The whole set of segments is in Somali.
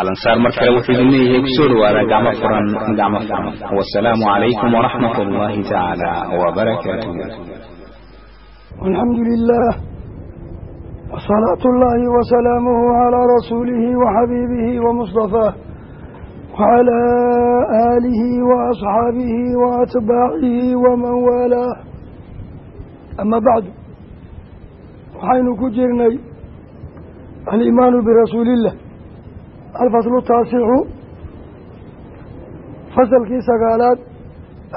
alansaar mar kale wuxuu idin leeyahay ku soo dhawaada gacmo furan gacmo furan. Wasalaamu calaykum waraxmat ullaahi tacaala wabarakaatuh alxamdu lilah wsalaatu اllahi wasalaamuhu calaa rasuulihi waxabiibihi wamustafaah wacalaa aalihi waasxaabihi waatbaacihi waman waalaah ama bacdu waxaynu ku jirnay aliimaanu birasuuli illah alfaslu taasicu fasalkii sagaalaad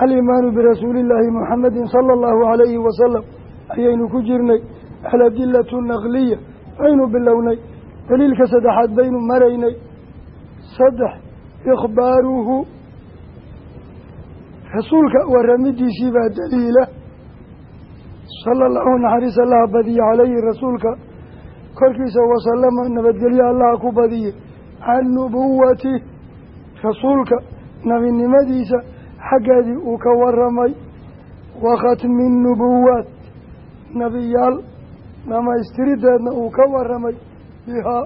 aliimaanu birasuuli illaahi muxamedin sala allahu calayhi wasalam ayaynu ku jirnay aladilatu naqliya aynu bilownay daliilka saddexaad baynu maraynay saddex ikhbaaruhu rasuulka waramidiisii baa daliila sala allahu naxariis allaha badiye calayhi rasuulka korkiisa wasalama nabadgelyo allaha ku badiye can nubuwati rasuulka nabinimadiisa xaggeedii uu ka waramay wa khatmi nubuwaat nebiyaal dhammaystirideedna uu ka waramay bihaa.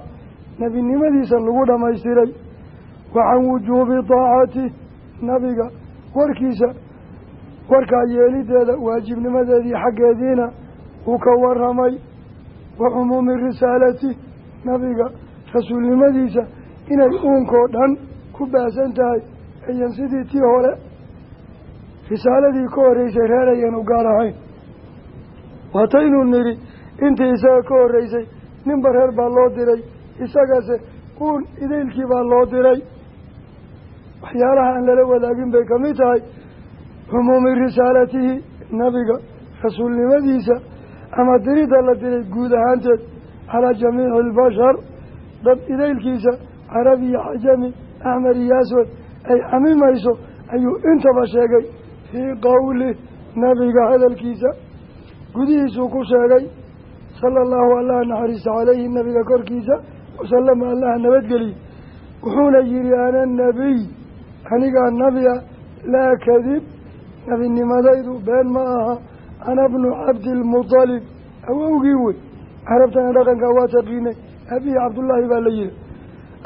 Nebinimadiisa lagu dhammaystiray. Wa can wujuubi daacati nabiga warkiisa warkaa yeelideeda waajibnimadeedii xaggeediina uu ka waramay wa cumuumi risaalati nabiga rasuulnimadiisa inay uunkoo dhan ku baahsan tahay ayan sidii tii hore. Risaaladii ka horreysay reer ayan u gaar ahayn. Waataynu nidhi intii isaga ka horreysay ninba reer baa loo diray isagase uun idaylkii baa loo diray. Waxyaalaha aan lala wadaagin bay ka mid tahay cumuumi risaalatihi nabiga rasuulnimadiisa ama diridda la diray guud ahaanteed calaa jamiici albashar dad idaylkiisa carabi iyo cajami axmed iyo aswad ay camimayso ayuu intaba sheegay fii qowlih nabiga hadalkiisa. Gudihiisuu ku sheegay sala allahu allaha naxariista calayhi nabiga korkiisa wasalama allaha nabadgeliye wuxuuna yihi ana nabiy anigaa nabi a laa kadib nebinimadaydu been ma aha ana bnu cabdilmutalib awowgii wey carabtana dhaqanka waa taqiinay abihi cabdullaahi baa la yihi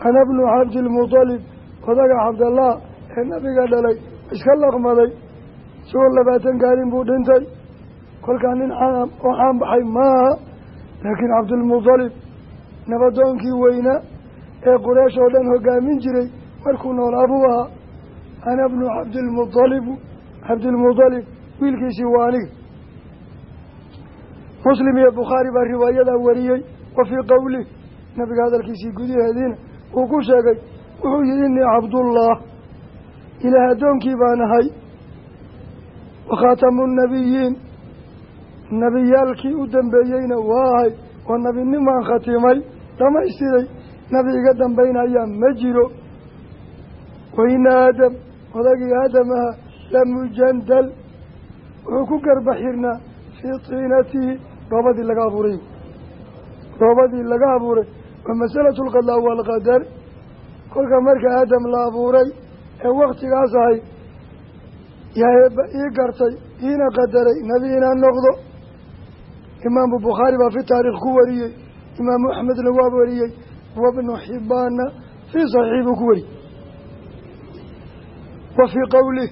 ana bnu cabdilmutalib odaga cabdallah ee nabiga dhalay iska laqmaday isagoo labaatan gaarin buu dhintay kolkaa nin caan oo caan baxay maaha laakiin cabdilmutalib nabadoonkii weynaa ee quraysh oo dhan hogaamin jiray markuu noolaa buu ahaa ana bnu cabdilmutalibu cabdilmutalib wiilkiisii waa aniga muslim iyo bukhaari baa riwaayadaa wariyey wa fii qowlih nabiga hadalkiisii gudaheediina uu ku sheegay wuxuu yihi innii cabdullah ilaah addoonkii baan ahay wa khaatamu nnabiyiin nebiyaalkii u dambeeyeyna waa ahay oo nebinimaan khatimay dhamaystiray nebi iga dambaynayaa ma jiro wayna aadam odagii aadam aha lamujandal wuxuu ku garba xirnaa fii tiinatihi roobadii laga abuuray roobadii laga abuuray wa masalatu lqadaa waalqadar kolka marka aadam la abuuray ee waktigaas ahay yaa eebba ii gartay iina qadaray nebi inaan noqdo imaamu bukhaari baa fi taariikh ku wariyey imaamu axmedna waa wariyey wabnu xibbaanna fii saxiix buu ku wariyey wa fii qowlih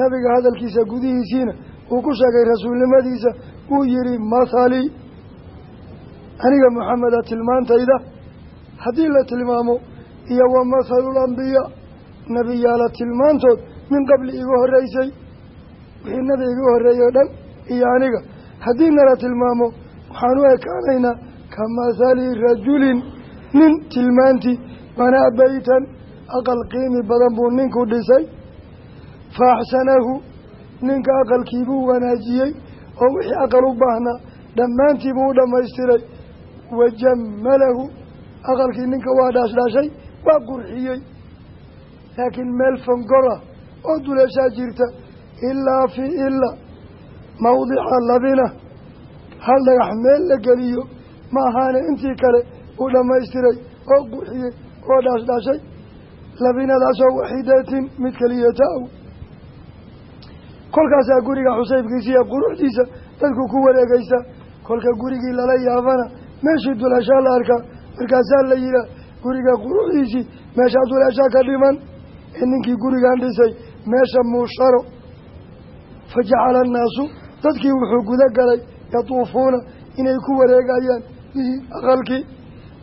nabiga hadalkiisa gudihiisiina uu ku sheegay rasuulnimadiisa uu yihi mathali aniga maxameda tilmaantayda? Haddii la tilmaamo iyo wa mathalu lambiyaa nebiyaala tilmaantood min qabli iga horreysay wixii nebi iga horreeyey o dhan iyo aniga haddii nala tilmaamo waxaan u ekaanaynaa ka mathali rajulin nin tilmaantii banaa beytan aqal qiimi badan buu ninku dhisay. Fa axsanahu ninka aqalkiibuu wanaajiyey oo wixii aqal u baahnaa dhammaantiibuu u dhammaystiray wajammalahu. Aqalkii ninka waa dhaashdhaashay waa qurxiyey. Laakiin meel fongora oo duleeshaa jirta ilaa fi ila mawdica labina. Hal dhagax meel la geliyo ma ahaane intii kale uu dhammaystiray oo qurxiyey oo dhaashdhaashay. Labinadaasoo waxidatin mid keliyata aw kolkaasaa guriga xusaybkiisa iyo quruxdiisa dadku ku wareegaysa. Kolka gurigii lala yaabana meeshii duleeshaa la arkaa markaasaa la yidhaah guriga quruxdiisii meeshaa duleeshaa ka dhiman ee ninkii gurigan dhisay meesha muusharo. Fa jacala annaasu dadkii wuxuu guda galay yatuufuuna inay ku wareegayaan bihi aqalkii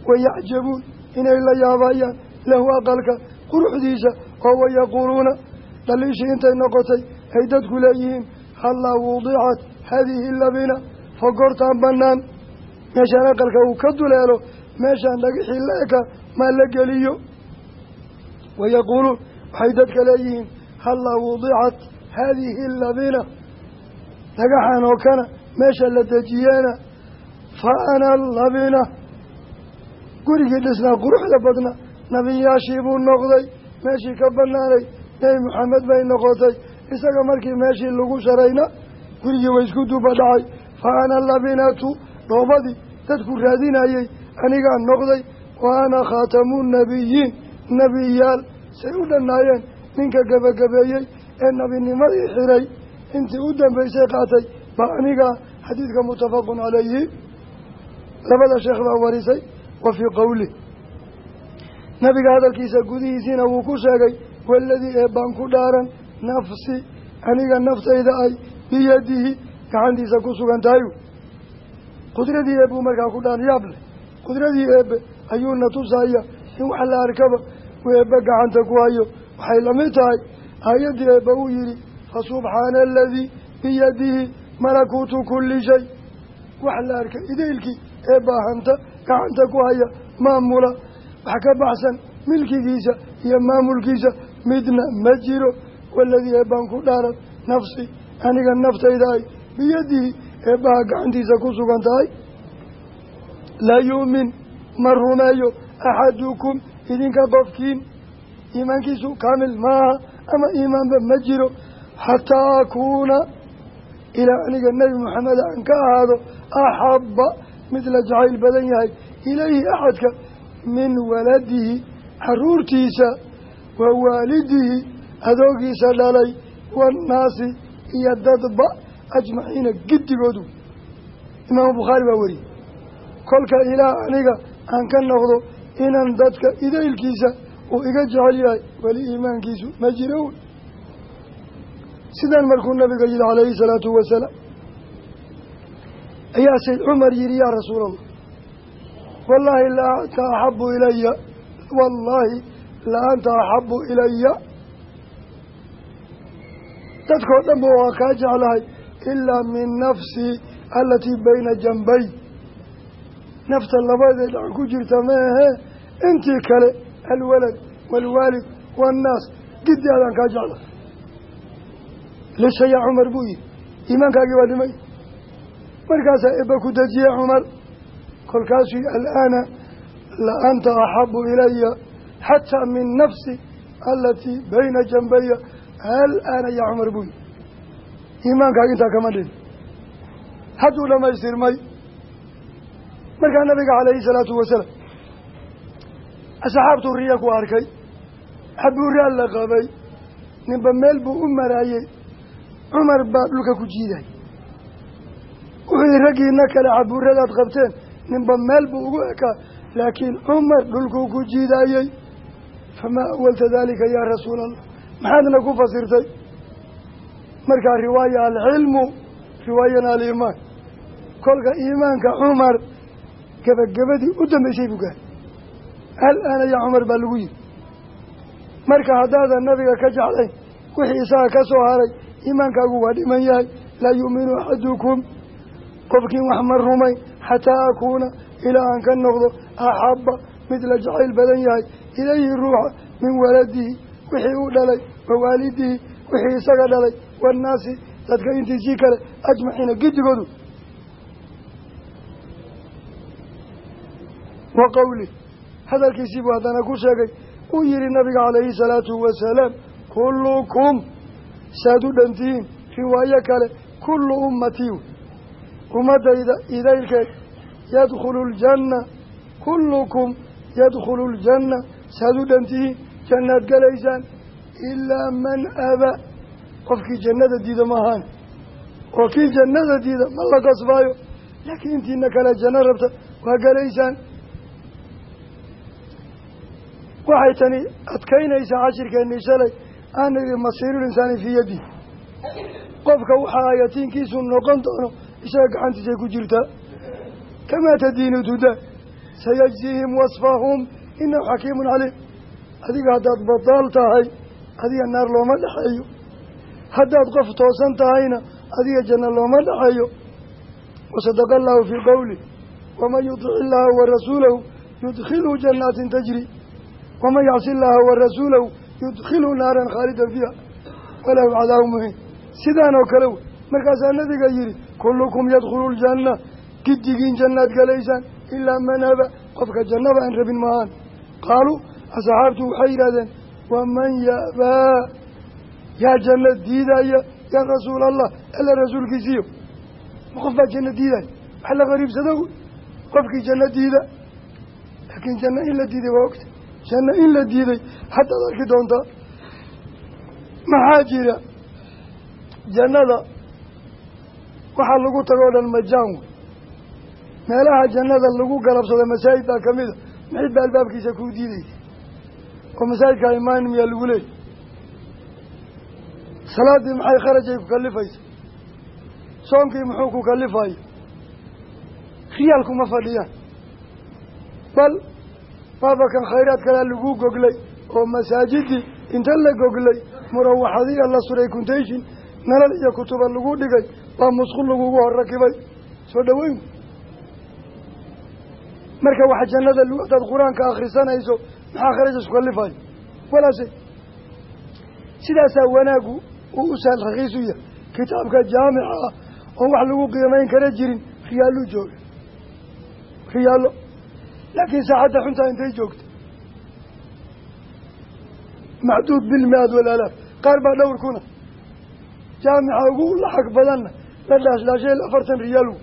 wayacjabuun inay la yaabayaan lahu aqalka quruxdiisa oo wayaquuluuna dhaliishii intay noqotay ay dadku leeyihiin hallaa wudicat haadihi labina fogortaan bannaan meeshaan aqalka uu ka duleelo meeshaan dhagixii la eka maa la geliyo. Wayaquuluun waxay dadka leeyihiin hallaa wudicat haadihi labina dhagaxan oo kana meesha la dejiyeena fa ana labina gurigii dhisnaa quruxda badna nabiyaashii buu noqday meeshii ka banaanay nebi maxamed bay noqotay. Isaga markii meeshii lagu sharayna gurigii way isku duba dhacay. Fa ana labinatu dhoobadii dadku raadinayey anigaa noqday wa ana khaatamu nabiyiin nebiyaal say u dhannaayeen ninka gebagabeeyey ee nabinimadii xiray intii u dambaysay qaatay baa anigaa xadiidka muttafaqun calayhi labada sheekh baa warisay wa fii qowlih nabiga hadalkiisa gudihiisiina wuu ku sheegay waladii eebbaan ku dhaaran nafsi aniga naftayda ay biyadihi gacantiisa ku sugan tahay qudradii eebbuu markaa ku dhaan yaab leh qudradii eebbe ayuuna tusaya in wax la arkaba uu eebbe gacanta ku hayo. Waxay la mid tahay aayaddii eebbe uu yidhi fa subxaana aladii biyadihi malakuutu kulli shay. Wax la arkay idaylkii eebbaa hanta gacanta ku haya maamula wax ka baxsan milkigiisa iyo maamulkiisa midna ma jiro waladii eebbaan ku dhaaran nafsi aniga naftayda ay biyadihi eebbaha gacantiisa ku sugan tahay? Laa yu'min ma rumeeyo axadukum idinka qofkiin. Iimaankiisu kaamil maaha ama iimaanba ma jiro. Xataa akuuna ilaa aniga nebi maxamed aan ka ahaado axabba mid la jacayl badan yahay ilayhi axadka min waladihi caruurtiisa wa waalidihi adoogiisa dhalay waannaasi iyo dadba ajmaciina giddigoodu imaamu bukhaari baa weriyey kolka ilaah aniga aan ka noqdo inaan dadka idaylkiisa uu iga jecel yahay weli iimaankiisu ma jiro wey sidan markuu nabiga yidhi calayhi salaatu wasalaam ayaa sayd cumar yidhi yaa rasuul allah wallaahi la anta axabu ilaya wallaahi la anta axabu ilaya dadkao dhan ba waa kaa jeclahay ilaa min nafsii alatii bayna janbay nafta labadeed dhacan ku jirta maahee intii kale alwalad waalwaalid waannaas giddi adaan kaa jeclahay lisa yaa cumar buu yihi iimaankaagii waa dhimay markaasaa eba ku dejiye cumar kolkaasuu alaana la anta axabu ilaya xataa min nafsi alatii bayna janbaya alaana yaa cumar buu yihi iimaankaaga intaa kama dhin hadduu dhamaystirmay markaa nabiga calayhi salaatu wasalaam asxaabtuu riya ku arkay. Xabuuraa la qabay ninba meel buu u maraayey cumar baa dhulka ku jiiday. Wuxuu yihi raggiina kale xabuuradaad qabteen. Ninba meel buu ugu ekaa laakiin cumar dhulkuu ku jiidaayey famaa awalta daalika yaa rasuula maxaadna ku fasirtay markaa riwaaya alcilmu riwaayana aliimaan. Kolka iimaanka cumar gebagabadii u dambaysay buu gaaray al-aana yaa cumar baa lagu yihi marka haddaadan nabiga ka jeclayn wixii isaga ka soo haray iimaankaagu waa dhiman yahay. Laa yu'minu axadukum qofkiin wax ma rumayn. Xataa akuuna ilaa aan ka noqdo axabba mid la jacayl badan yahay. Ilayhi ruuxa min waladihi wixii uu dhalay wa wixii isaga dhalay waannaasi dadka intiisii kale ajmaciina gidigoodu wa qowli hadalkiisii buu haddana ku sheegay uu yihi nabiga calayhi salaatu wasalaam kullukum saad u dhantihiin riwaayo kale kullu ummatii ummadayda idaylkeed yadkhulu ljanna kullukum yadkhulu ljanna saad u dhantihiin jannaad galaysaan ilaa man aba qofkii jannada diida maahaan oo kii jannada diida ma la kasbaayo laakiin intiina kale janno rabta waa galaysaan. Waxay tani adkaynaysaa cashirkeennii shalay. Aan idhi masiirul insaani fii yaddi qofka waxaa ayatiinkiisu noqon doono isaga gacantiisay ku jirtaa. Kamaa tadiinu tudaa sayajziihim wasfahum. Inahu xakiimun caliim. Adiga haddaad badaal tahay adiga naar looma dhexeeyo haddaad qof toosan tahayna adiga janno looma dhexeeyo wasadaqa allahu fii qowli waman yutic illaaha wa rasuulahu yudkhilhu jannaatin tajri waman yacsi illaaha wa rasuulahu yudkhilhu naaran khaalidan fiiha. Walahu cadaabu muhiin sidaan oo kale wey markaasaa nabiga yihi kullukum yadkhulu ljanna giddigiin jannaad galaysaan ilaa man aba qofka jannaba aan rabin maahaan qaaluu asxaabtu waxay yidhahdeen waman yabaa yaa janno diidaya yaa rasuul allah alla rasuulkiisiiyo ma qof baa janno diidaya wax la qariibsado wey qofkii janno diida. Laakiin janno in la diiday waa ogta janno in la diiday haddaad arki doontaa maxaa jira? Jannada waxaa lagu tagoo dhan majaan wey meelaha jannada lagu galabsado masaajid baa ka mid a maxid baa albaabkiisa kuu diidaysa. Oo masaajidka imaan miyaa lagu leeyay salaaddii maxay kharajay ku kalifaysa soonkii muxuu ku kalifaya riyaalkuma fadhiyaan bal baabakan khayraad kalea lagu goglay oo masaajidii inta la goglay murawaxadiya la suray kuntayshin nalal iyo kutuba lagu dhigay baa musqul lagugu hor rakibay. Soo dhaweyn. Marka waxa jannada hadaad qur'aanka akhrisanayso maxaa kharaja isku kalifayo walaa shay sidaasaa wanaagu uu u sahal rakiis u yahay kitaabka jaamica ah oon wax lagu qiimayn kara jirin riyaallu jooga. Riyaallo laakiin saacadda xuntaa intay joogta maxduud bilmi-aad walaalaaf qaar baa dhowr kuna jaamica ugu lacag badanna la dhaashlaashay afartan riyaalgu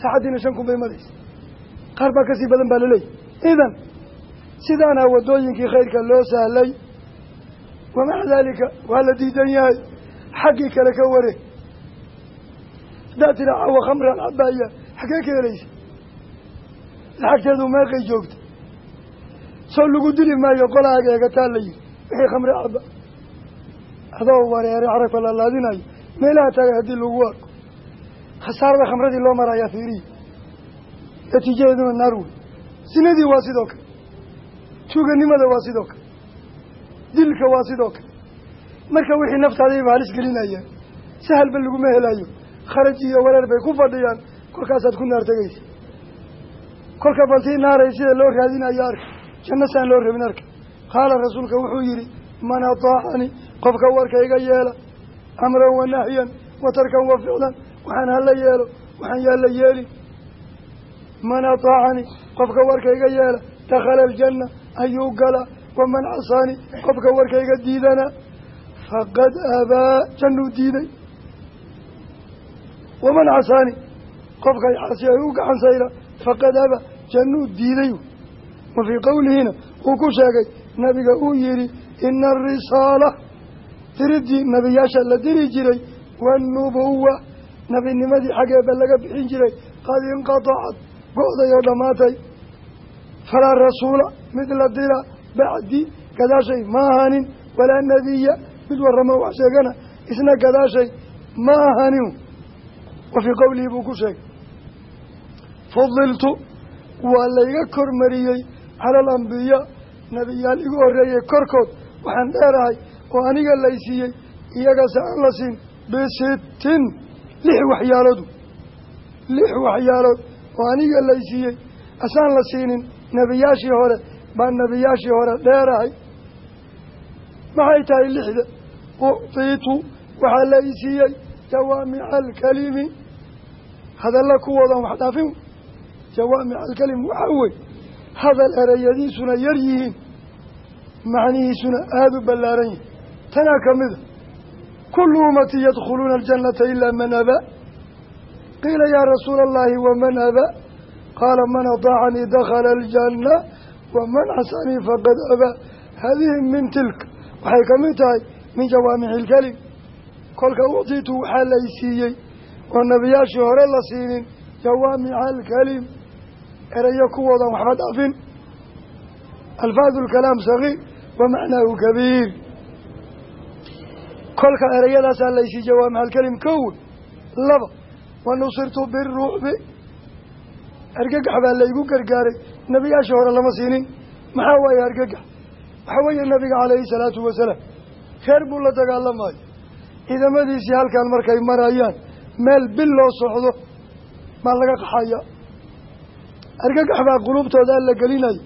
saacaddiina shan kun bay madaysa. Qaar baa ka sii badan baa laleeyahy idan sidaana waddooyinkii khayrka loo sahlay wamaca daalika waa la diidan yahay xaggii kale ka wareeg haddaad tira cawa khamraan cabaya xaggee ka helaysa lacagteedu meeqay joogta soo lagu dili maayo qolaaga eegataa la yihi wixii khamre caba adoo wareere carabka lalaadinayo meelaha taagay haddii lagu arko khasaarada khamradii loo marayaa fiiriyi natiijadeeduna naar wey sinadii waa sidoo kale tuuganimada waa sidoo kale dilka waa sidoo kale. Marka wixii naftaadayba halis gelinayaan sahalba laguma helayo. Kharaj iyo wareer bay ku fadhiyaan kolkaasaad ku naar tegaysa kolka baltii naaray sida loo raadinayo arka janno saan loo rabin arka. Qaala rasuulka wuxuu yihi man ataacani qofka warkayga yeela. Amran wa nahyan wa waxaan hala yeelo waxaan yaalla yeelin. Man ataacani qofka warkayga yeela dakhala aljanna ayuu galaa waman casaani qofka warkayga diidana faqad abaa jannuu diiday waman casaani qofkay casi ay u gacan sayra faqad abaa jannuu diiday wa fii qowlihina uu ku sheegay nabiga uu yihi ina arisaala diridii nebiyaasha la diri jiray waanubuwa nebinimadii xaggeeba laga bixin jiray qad inqatacad go-day oo dhammaatay falaa rasuula mid la dira bacdi gadaashay ma ahanin walaa nebiya mid warramo wax sheegana isna gadaashay ma ahanin wa fii qowlihi buu ku sheegay fudiltu waa layga kormariyey cala alambiyaa nebiyaal igu horreeyey korkood waxaan dheerahay oo aniga laysiiyey iyagase aan la siin bisittin lix waxyaaloodu lix waxyaalood oo aniga laysiiyey asaan la siinin nebiyaashii hore baan nebiyaashii hore dheerahay. Maxay tahay lixda? Uctiitu waxaa la isiiyey jawaamica alkalimi hadalla kuwoodan wax dhaafin. Jawaamica alkalim waxaa wey hadal ereyadiisuna yar yihiin. Macnihiisuna aada u ballaaran yihiin tanaa ka mida kullu ummati yadkhuluuna aljannata ilaa man abaa qiila yaa rasuula allahi waman abaa qaala man ataacanii dakhala aljanna waman casanii faqad abaa hadihi min tilka waxay ka mid tahay min jawaamici ilkelim kolka uctiitu waxaa lay siiyey oo nebiyaashii hore la siinin jawaamica alkelim erayo kuwoodan waxba dhaafin. Alfaadu lkalaam sagiir wa macnaahu kabiir. Kolka ereyadaasaa laysiiy jawaamica alkelim kowe laba. Wa nusirtu argagax baa laygu gargaaray nebiyaashii hore lama siinin. Maxaa waaye argagax waxaa weeye nabiga calayhi salaatu wasalaam reer buu la dagaalamayo ciidamadiisii halkan markay marayaan meel bil loo socdo baa laga qaxaya. Argagax baa quluubtooda alla gelinayo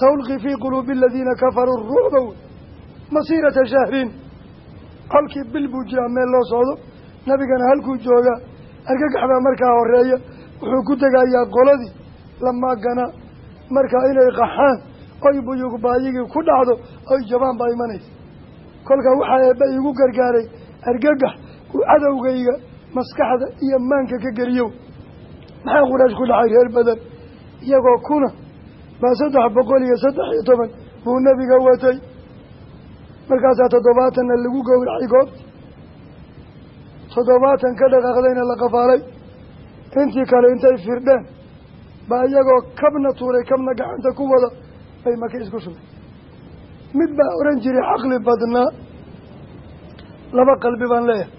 saulqi fii quluubi aladiina kafaruu ruucba wey masiirata shahrin. Kolkii bil buu jiraa meel loo socdo. Nabigana halkuu joogaa argagax baa markaa horreeya wuxuu ku tegayaa qoladii lamaagana markaa inay qaxaan oy buyugbaayigii ku dhacdo oy jabaan baa imanaysa. Kolkaa waxaa eebba iigu gargaaray argagax uu cadowgayga maskaxda iyo maanka ka geliyo maxaa quraash ku dhacay reer badan? Iyagoo kuna baa saddex boqol iyo saddex iyo toban buu nebiga watay. Markaasaa toddobaatanna lagu gowracay goobta. Toddobaatan ka dhaqaaqdayna la qafaalay intii kale intay firdheen baa iyagoo kabna tuuray kabna gacanta ku wada bay maka isku shubay mid baa oran jiray caqli badnaa laba qalbi baan leeyahay.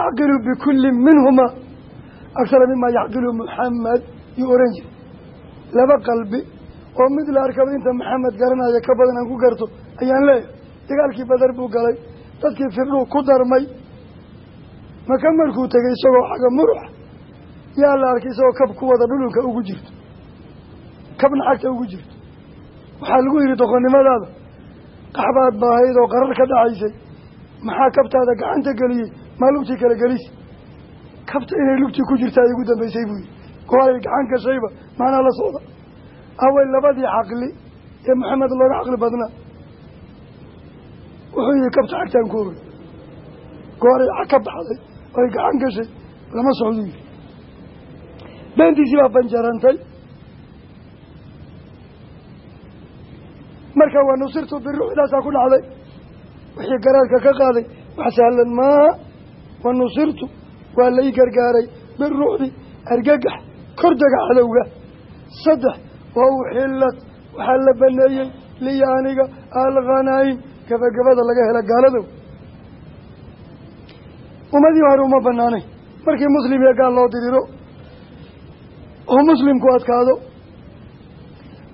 Acqilu bikulli minhumaa aksara mimaa yacqilu muxamed yuu oran jiray. Laba qalbi oo mid la arkaba inta maxamed garanaya ka badan aan ku garto ayaan leeyahay. Dagaalkii badar buu galay dadkii firdhuu ku darmay. Maka markuu tegay isagoo xaga muruxa yaa la arkay isagoo kab ku wada dhulunka ugu jirto. Kabna xagta ugu jirto. Waxaa lagu yidhi doqonnimadaada qaxbaad baahayd oo qarar ka dhacaysay. Maxaa kabtaada gacanta geliyey? Maa lugtii kala gelisi kabta inay lugtii ku jirtaa igu dambaysay buu yidhi. Gooray gacan gashayba maanaa la socda. Away labadii caqli ee maxamed looga caqli badnaa. Wuxuu yihi kabta xagtaan ku ogay gooray ka baxday oy gacan gashay lama socduu yihi beentiisii baa banjarantay marka waa nusirtu biruuxdaasaa ku dhacday wixii garaadka ka qaaday wax sahlan maa wa nusirtu waa lai gargaaray biruuxdi argagax kordega cadowga. Saddex wa uxilad waxaa la baneeyey liya aniga alkhanaa'im gabagabada laga hela gaaladow ummadii hore uma banaanayn markii muslim iyo gaal loo diriro oo muslimku adkaado.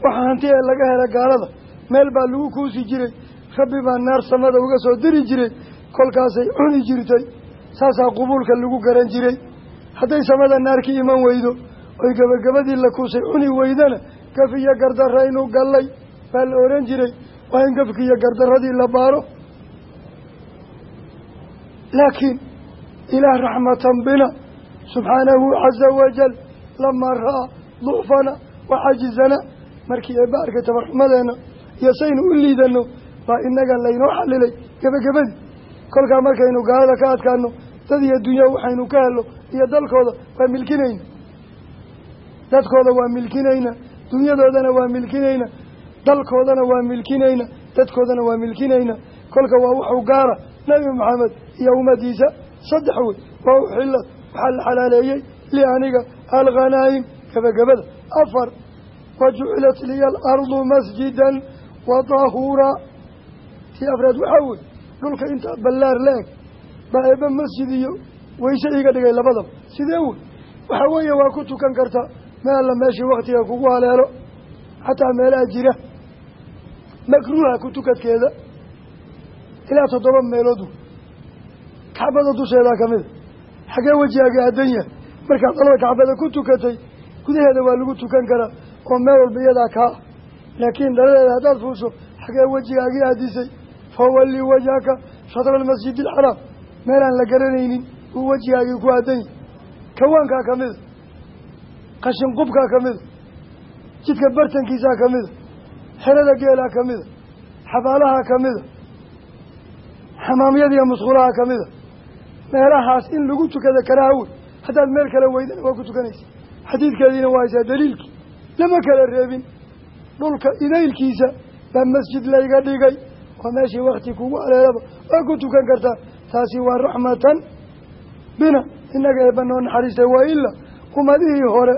Waxaa hanti ee laga hela gaalada meel baa lagu kuusi jiray rabbi baa naar samada uga soo diri jiray kolkaasay cuni jirtay saasaa qubuulka lagu garan jiray. Hadday samada naar iman weydo oy gabagabadii la kuusay cuni weydana gaf iyo gardarra inuu gallay baa la oran jiray waa in gafki iyo gardarradii la baaro. Laakiin ilaah raxmatan bina subxaanahu caza wajal lamaa ra'aa ducfana wa cajizana markii eebba arkay tabarxumadeenna iyo saynu u liidano baa inaga laynoo xalilay gebagabadii. Kolkaa markaynu gaalada ka adkaano dad iyo dunya waxaynu ka helo iyo dalkooda waa milkinayna. Dadkooda waa milkinayna dunyadoodana waa milkinayna dalkoodana waa milkinayna dadkoodana waa milkinayna. Kolka waa wuxuu gaara nebi maxamed iyo ummadiisa saddex wey waa uxilad waxaa la xalaaleeyey li aniga alkhanaa'im gebagabada afar wa jucilat liya alardu masjidan wa dahuura tii afraad waxaa wey dhulka intaa ballaar la-eg baa eebba masjid iyo weyse iga dhigay labadaba sidee wey waxaa weeye waa ku tukan karta meel alla meeshii waktiga kugu haleelo xataa meelaha jira makruuha ku tukadkeeda ilaa toddoba meelood kacbada dusheedaa ka mida xagee aadan yahay markaad dalada kacbada ku tukatay gudaheeda waa lagu tukan karaa oo meel walba iyadaa kaa laakiin dhaladeeda haddaad fuusho xagee wejigaagii aadisay fawalli wajhaka shatra almasjidi alxaraam meelaan la garanaynin uu wejigaagii ku aadany kawaankaa ka mida qashin qubkaa ka mida jidka bartankiisaa ka mida xerada geelaa ka mida xabaalaha ka mida xamaamyadiiyo musqulaha ka mida meelahaas in lagu tukada karaaha haddaad meel kale weydana waa ku tukanaysa. Xadiidkeediina waa haysaa daliilkii lama kala reebin. Dhulka idaylkiisa baa masjid layga dhigay. Waa meeshii wakti kugu aleelaba waa ku tukan kartaa. Taasi waa raxmatan bina. Innaga eebba noo naxariistay waa ilaa ummadihii hore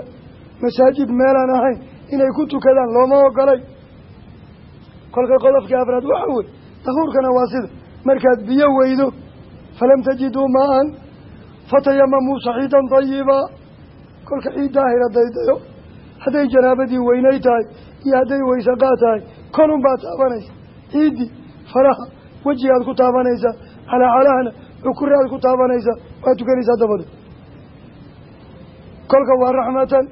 masaajid meelaan ahayn inay ku tukadaan looma ogolay. Kolka qodobkii afraad waxa wey dahuurkana waa sida. Markaad biyo weydo falam tajiduu maa-an fatayamamuu saxiidan dayibaa kolka ciid daahira daydayo. hadday janaabadii weynay tahay iyo hadday waysaqaa tahay kolun baad taabanaysa. ciiddii faraha wejigaad ku taabanaysaa calacalahna cukuri aad ku taabanaysaa waad tukanaysaa dabadeed kolka waa raxmatan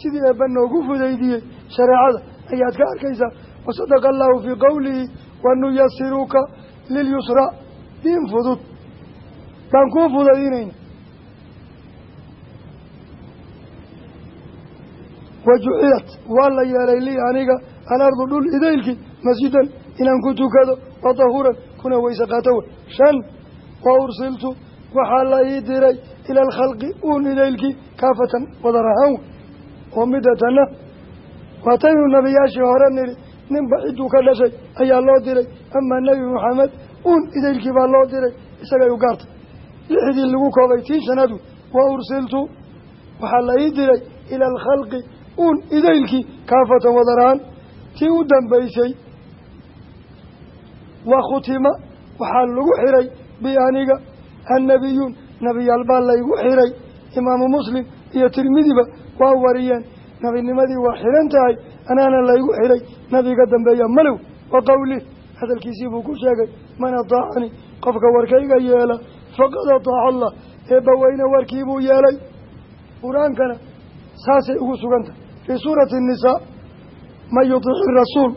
sidii eebba noogu fudaydiyey shareecada ayaad ka arkaysaa. wasadaqa allahu fii qowlihi wanuyasiruka lilyusraa diin fudud. Baan kuu fudaydinayna wajucilat waa la yeelay lii aniga alardu dhul idaylkii masjidan inaan ku tukado wa dahuuran kuna weyse qaato wey shan wa ursiltu waxaa la ii diray ila alkhalqi uun idaylkii kaafatan wadar ahaan wey oo midatana waataynu nabiyaashii hore nidhi ninba cidduu ka dhashay ayaa loo diray. Amaa nebi maxamed uun idaylkii baa loo diray isagay u gaartay. Lixdii lagu koobay tii shanadu wa ursiltu waxaa la diray ila alkhalqi uun idaylkii kaafatan wadarahaan tii u dambaysay wa khutima waxaa lagu xiray bi aniga annabiyuun nebiyaal baa laygu xiray imaamu muslim iyo tirmidiba waa wariyeen nabinimadii waa xiran tahay anaana laygu xiray nabiga dambeeya malow wa qowlih hadalkiisii buu ku sheegay man ataacani qofka warkayga yeela faqad ataaca allah eebba weyne warkiibuu yeelay qur'aankana saasay ugu sugan tahay fii suurati annisaa man yutiici rasuul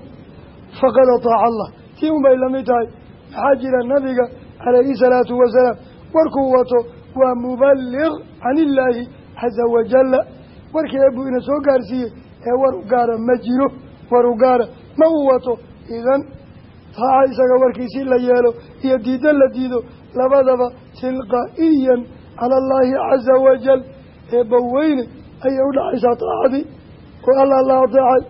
faqad ataaca allah tii unbay la mid tahay maxaa jira nabiga calayhi salaatu wasalaam warkuu wato waa muballiq can illaahi caza wajalla warkii eebbuu ina soo gaarsiiyey ee war u gaara ma jiro war u gaara ma uu wato idan taaca isaga warkiisii la yeelo iyo diiddo la diido labadaba tilqaa'iyan cala allaahi caza wajal eebba weyne ayay u taacadii oo allah la adeecay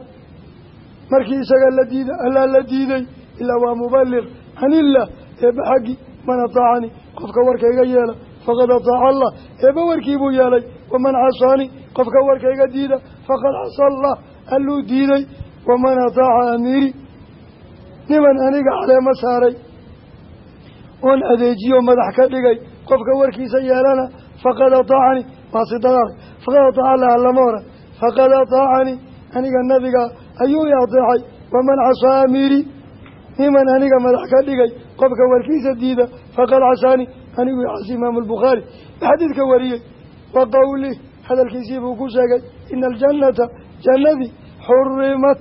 markii isaga la diida allaa la diiday ilaa waa muballiq can illah eebba xaggi man ataacani qofka warkayga yeela faqad ataaca allah eebba warkiibuu yeelay waman casaani qofka warkayga diida faqad casa allah alluu diiday waman ataaca amiiri niman aniga caleemo saaray. Oon adeejiyo madax ka dhigay qofka warkiisa yeelana faqad ataacani waasidadaada faqad ataaca allaha lama oran faqad ataacani aniga nabiga ayuu i adeecay waman casaa amiiri niman aniga madax ka dhigay qofka warkiisa diida faqad casaani anigu icasi imaamu albukhaari xadiidka wariyey wa qowlih hadalkiisii buu ku sheegay ina aljannata jannadii xurimat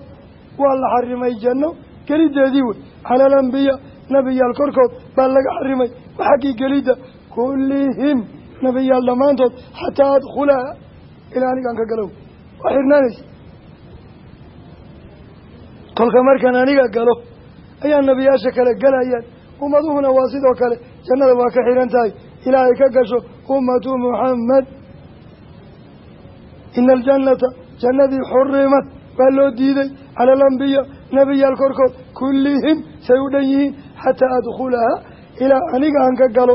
waa la xarimay janno gelideedii wey. Cala alambiyaa nebiyaal korkood baa laga xarimay wa xaggii gelidda kullihim nebiyaal dhammaantood xataa adkhulaha ilaa anigaan ka galow waa xirnaanaysa kolka markaan aniga galo ayaa nebiyaasha kale galayaan. Ummaduhuna waa sidoo kale jannada waa ka xihan tahay. Ilaa ay ka gasho ummatu muxamed ina aljannata jannadii xurimat waa loo diiday. Cala alambiyaa nebiyaal korkood kullihim say u dhan yihiin xataa adkhulaha. Ilaa aniga aan ka galo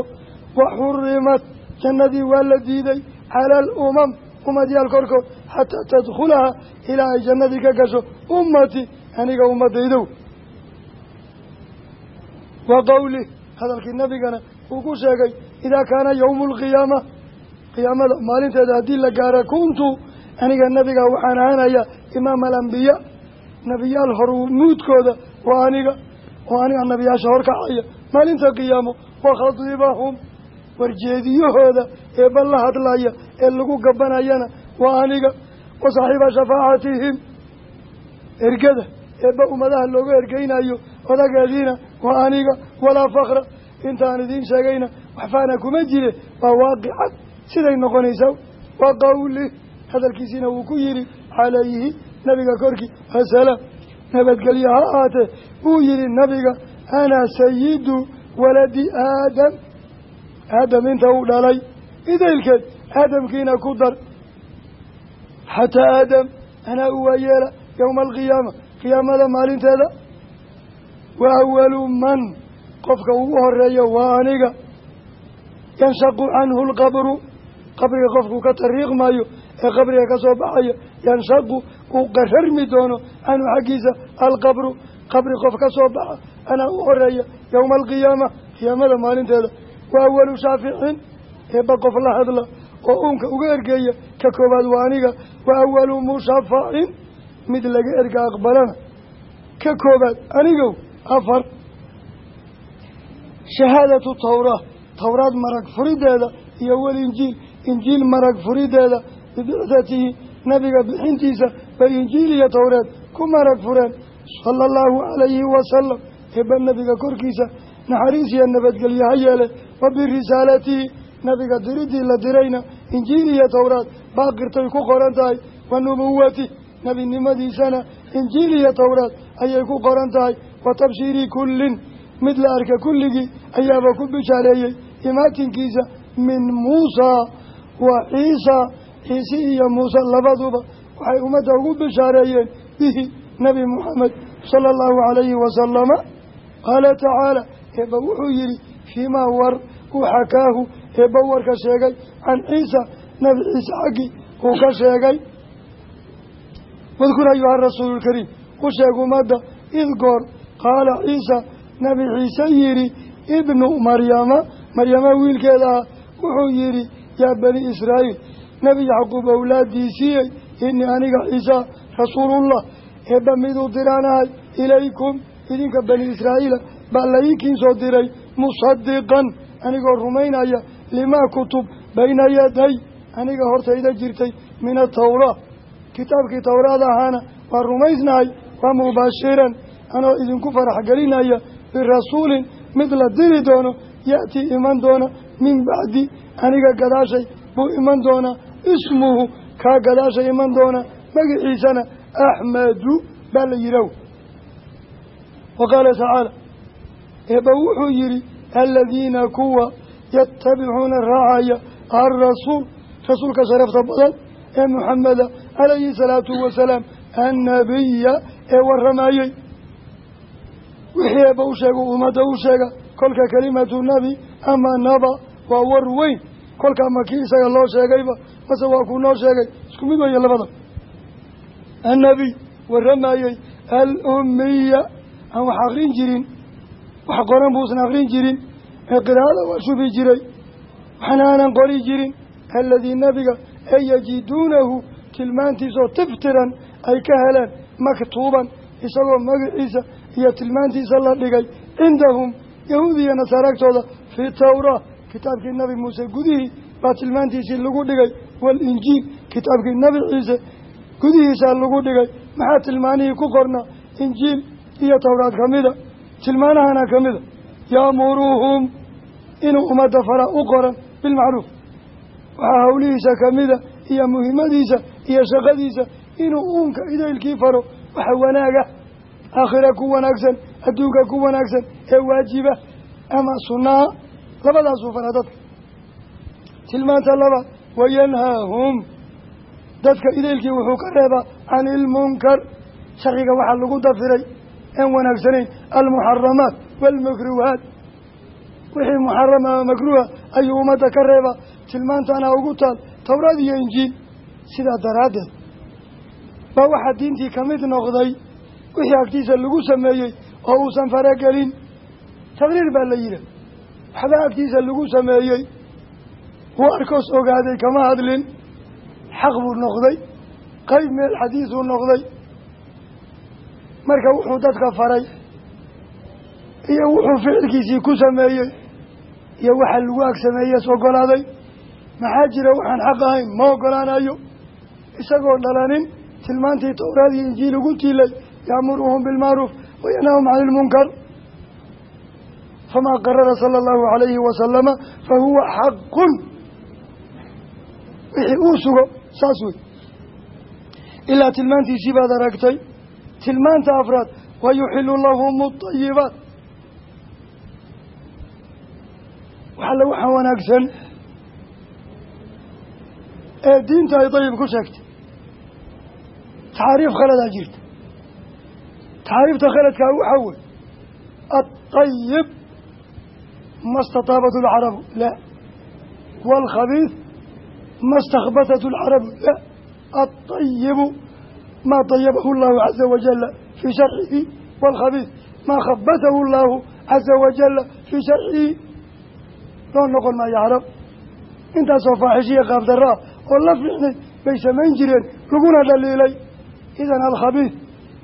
wa xurimat jannadii waa la diiday. Cala alumam ummadyaal korkood xataa tadkhulaha ilaa ay jannadii ka gasho ummati aniga ummadaydow. Wa qowlih hadalkii nabigana uu ku sheegay idaa kaana yowmu alqiyaama qiyaamada maalinteeda haddii la gaara kuntu aniga nabiga waxaan ahaanayaa imaama alambiyaa nebiyaal hormuudkooda waa aniga oo aniga nebiyaasha horkacaya maalinta qiyaamo wa khadiibahum warjeediyahooda ee ban la hadlaya ee lagu gabanayana waa aniga wa saaxiiba shafaacatihim ergada eebba ummadaha looga ergeynayo odageediina waa aniga walaa fakra intaan idiin sheegayna waxfaana kuma jire waa waaqicad siday noqonaysaa waa qawli. Hadalkiisiina wuu ku yidhi calayhi nabiga korkii asalaam nabadgelyo ha aatee wuu yihi nabiga ana sayidu waladi aadam. Aadam inta uu dhalay idaylkeed aadamkiina ku dar. Xataa aadam anaa u waayeela yowma alqiyaama qiyaamada maalinteeda. Wa awalu man qofka ugu horeeyo waa aniga. Yanshaqu canhu lqabru qabriga qofku ka tariiqmayo ee qabriga ka soo baxaya yanshaqu uu qararmi doono canhu xaggiisa alqabru qabri qof ka soo baxa anaa u horreeya yowma alqiyaama qiyaamada maalinteeda. Wa awalu shaaficin eebba qof la hadla oo uunka uga ergeeya ka koowaad waa aniga wa awalu mushafacin mid laga erga aqbalana. Ka koobaad anigow afar. Shahaadatu tawraa tawraad marag furideeda iyo wal injiil. Marag furideeda bibicdatihi nabiga bixintiisa bay injiil iyo towreed ku marag fureen. Sala allahu calayhi wasalam eebba nabiga korkiisa naxariis iyo nabadgelyo ha yeele. Wa birisaalatihi nabiga diridii la dirayna injiil iyo towraad baaqirtay ku qoran tahay wa nubuwati nebinimadiisana injiil iyo towraad ayay ku qoran tahay wa tabshiiri kullin. Mid la arka kulligii ayaaba ku bishaareeyey imaatinkiisa min muusaa wa ciisaa ciise iyo muuse labaduba waxay ummadda ugu bishaareeyeen bihi nebi muxamed sala allahu calayhi wasalama qaala tacaala eebba wuxuu yidhi fiimaa war uu xakaahu eebba warka sheegay can ciisa nebi ciise xaggii uu ka sheegay. Wadkur ayuha rasuulu lkariim u sheeg ummadda id goor qaala ciisa nebi ciise yidhi ibnu maryama maryama wiilkeeda ah wuxuu yidhi yaa bani israa'iil nebi yacquub awlaadiisiiyey inii aniga ciisa rasuulullah eebba miduu diraanahay ilaykum idinka bani israa'iila baa layinkiin soo diray musadiqan anigoo rumaynaya limaa kutub bayna yaday. Aniga hortayda jirtay min atawraa kitaabkii towraad ahaana waa rumaysnahay waa mubashiran anoo idinku farax gelinaya birasuulin mid la diri doono ya'tii iman doona min bacdi. Aniga gadaashay buu iman doonaa ismuhu kaa gadaashay iman doona magiciisana axmedu baa la yidhaah wa qaala tacaala eebba wuxuu yidhi aladiina kuwa yatabicuuna raacaya alrasuul rasuulka sharafta badan ee muxameda calayhi salaatu wasalaam annabiya ee warramayey wixii eebba u sheega ummadda u sheega kolka kelimatu nebi ama naba waa war weyn kolka ma kii isaga loo sheegayba mase waa kuu noo sheegay isku mid weeye labada annabiy warramayey alummiya aan wax akrin jirin wax qoran buusan akrin jirin ee qiraa'ada waa shubi jiray. Waxna aanan qori jirin. Aladii nebiga ee yajiduunahu tilmaantiisoo tiftiran ay ka heleen maktuuban isagoo magaciisa iyo tilmaantiisa la dhigay cindahum yahuud iyo nasaaragtooda fii tawraa kitaabkii nebi muuse gudihii baa tilmaantiisii lagu dhigay. Waalinjiil kitaabkii nebi ciise gudihiisaa lagu dhigay. Maxaa tilmaanihii ku qornaa injiil iyo towraad ka mida. Tilmaanahana ka mida yaamuruuhum inuu ummadda fara u qoran bilmacruuf. Waxaa howlihiisa ka mida iyo muhimmadiisa iyo shaqadiisa inuu uunka idaylkii faro waxa wanaaga aakhira ku wanaagsan adduunka ku wanaagsan ee waajiba ama sunnaha labadaasuu fara dadka. Tilmaanta labaad wayanhaahum dadka idaylkii wuxuu ka reebaa can ilmunkar sharciga waxaa lagu dafiray aan wanaagsanayn almuxaramaat waalmakruuhaat wixii muxarama ama makruuha ayuu ummadda ka reebaa tilmaantana ugu taal towraad iyo injiil. Sidaa daraaddeed baa waxaa diintii ka mid noqday wixii agtiisa lagu sameeyey oo uusan faragelin. Taqriir baa la yidhaah waxba agtiisa lagu sameeyey. Wuu arkoos ogaaday kama hadlin. Xaq buu noqday. Qeyb meel xadiisuu noqday marka wuxuu dadka faray iyo wuxuu ficilkiisii ku sameeyey iyo waxa lagu ag sameeyes ogolaaday maxaa jira waxaan xaq ahayn? Ma ogolaanayo isagoo dhalanin tilmaantii towraad iyo injiil ugu tiilay yaamuruhum bilmacruuf wayanahum cani ilmunkar famaa qarara sala allahu calayhi wasalama fa huwa xaqun wixii uu sugo saas wey ilaa tilmaantiisii baad aragtay tilmaanta afraad wayuxilu lahum adayibaat waxalle waxaa wanaagsan ee diinta ay dayib ku sheegtay. Taxaariif khaladaa jirta. Taxaariifta khaladkaa waxaa wey adayib ma istataabat alcarabu laa waalkhabiid ma istakhbatat alcarabu laa addayibu maa dayabahu llaahu caza wajalla fii sharcihi waalkhabiis maa khabasahu allaahu caza wajalla fii sharcihi loo noqon maayo carab intaasoo faaxishiya qaabdarraa oo la fiicnay bay samayn jireen laguna dhaliilay idan alkhabiis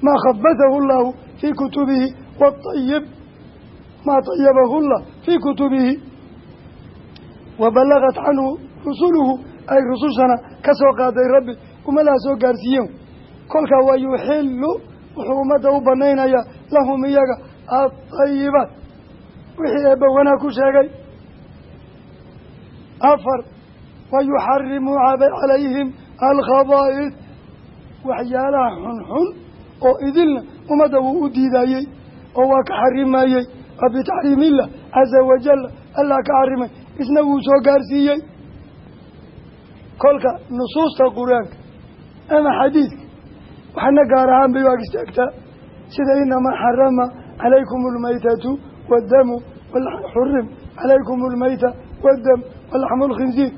maa khabasahu allaahu fii kutubihi waayib maa tayabahu llah fii kutubihi wa balagat canhu rusuluhu ay rusushana ka soo qaaday rabbi umadaha soo gaarsiiyeen kolkaa wa yuxilu wuxuu ummadda u banaynayaa lahum iyaga aayibaat wixii eebba wanaag ku sheegay. Afar wa yuxarimu calayhim alkhabaa'id waxyaalaha xunxun oo idilna ummadda wuu u diidayey oo waa ka xarimayey waa bitaxriimillah caza wajalla allah ka xarimay isna wuu soo gaarsiiyey. Kolka nusuusta qur'aanka ama xadiidka waxna gaar ahaan bay waag istaagtaa sida inamaa xarama calaykum almaytatu waaddamu xurim calaykum almayta waddam walaxmu lkhinsiir